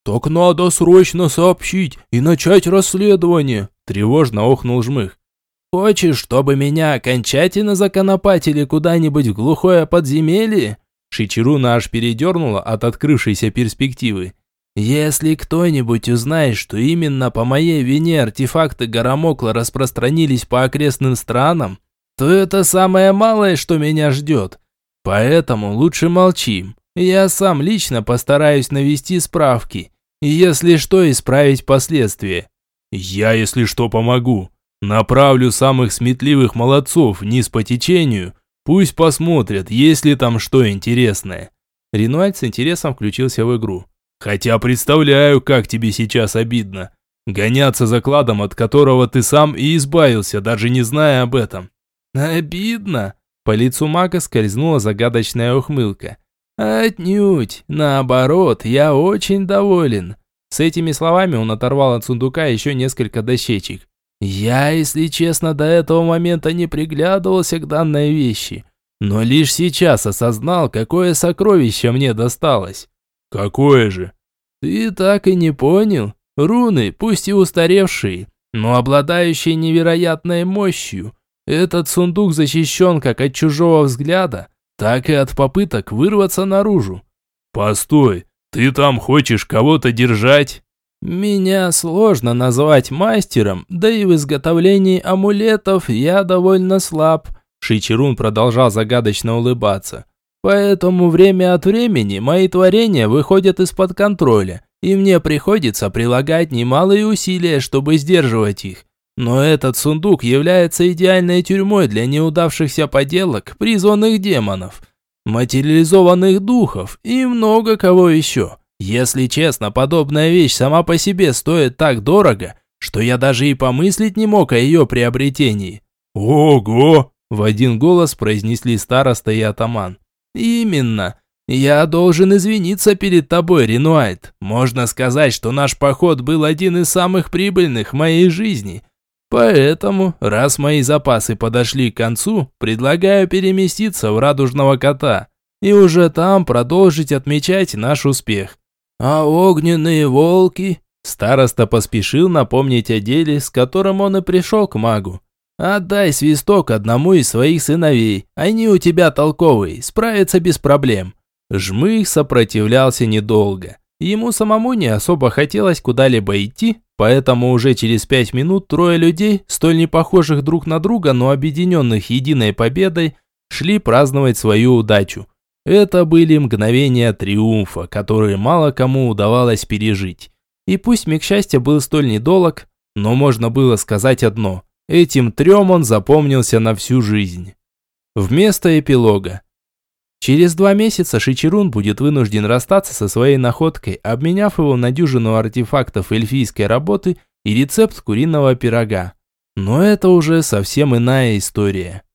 «Так надо срочно сообщить и начать расследование», – тревожно охнул Жмых. Хочешь, чтобы меня окончательно законопатили куда-нибудь в глухое подземелье?» Шичеру наш передернула от открывшейся перспективы. «Если кто-нибудь узнает, что именно по моей вине артефакты Гарамокла распространились по окрестным странам, то это самое малое, что меня ждет. Поэтому лучше молчим. Я сам лично постараюсь навести справки. Если что, исправить последствия». «Я, если что, помогу», Направлю самых сметливых молодцов вниз по течению, пусть посмотрят, есть ли там что интересное. Ренуальд с интересом включился в игру. Хотя представляю, как тебе сейчас обидно. Гоняться за кладом, от которого ты сам и избавился, даже не зная об этом. Обидно. По лицу мага скользнула загадочная ухмылка. Отнюдь. Наоборот, я очень доволен. С этими словами он оторвал от сундука еще несколько дощечек. Я, если честно, до этого момента не приглядывался к данной вещи, но лишь сейчас осознал, какое сокровище мне досталось. Какое же? Ты так и не понял? Руны, пусть и устаревшие, но обладающие невероятной мощью. Этот сундук защищен как от чужого взгляда, так и от попыток вырваться наружу. Постой, ты там хочешь кого-то держать? Меня сложно назвать мастером, да и в изготовлении амулетов я довольно слаб. Шичерун продолжал загадочно улыбаться. Поэтому время от времени мои творения выходят из-под контроля, и мне приходится прилагать немалые усилия, чтобы сдерживать их. Но этот сундук является идеальной тюрьмой для неудавшихся поделок призванных демонов, материализованных духов и много кого еще. Если честно, подобная вещь сама по себе стоит так дорого, что я даже и помыслить не мог о ее приобретении. «Ого!» – в один голос произнесли староста и атаман. «Именно. Я должен извиниться перед тобой, Ренуайт. Можно сказать, что наш поход был один из самых прибыльных в моей жизни. Поэтому, раз мои запасы подошли к концу, предлагаю переместиться в Радужного Кота и уже там продолжить отмечать наш успех. А огненные волки? Староста поспешил напомнить о деле, с которым он и пришел к магу. Отдай свисток одному из своих сыновей. Они у тебя толковые, справятся без проблем. Жмых сопротивлялся недолго. Ему самому не особо хотелось куда-либо идти, поэтому уже через пять минут трое людей, столь не похожих друг на друга, но объединенных единой победой, шли праздновать свою удачу. Это были мгновения триумфа, которые мало кому удавалось пережить. И пусть миг счастья был столь недолог, но можно было сказать одно – этим трем он запомнился на всю жизнь. Вместо эпилога. Через два месяца Шичерун будет вынужден расстаться со своей находкой, обменяв его на дюжину артефактов эльфийской работы и рецепт куриного пирога. Но это уже совсем иная история.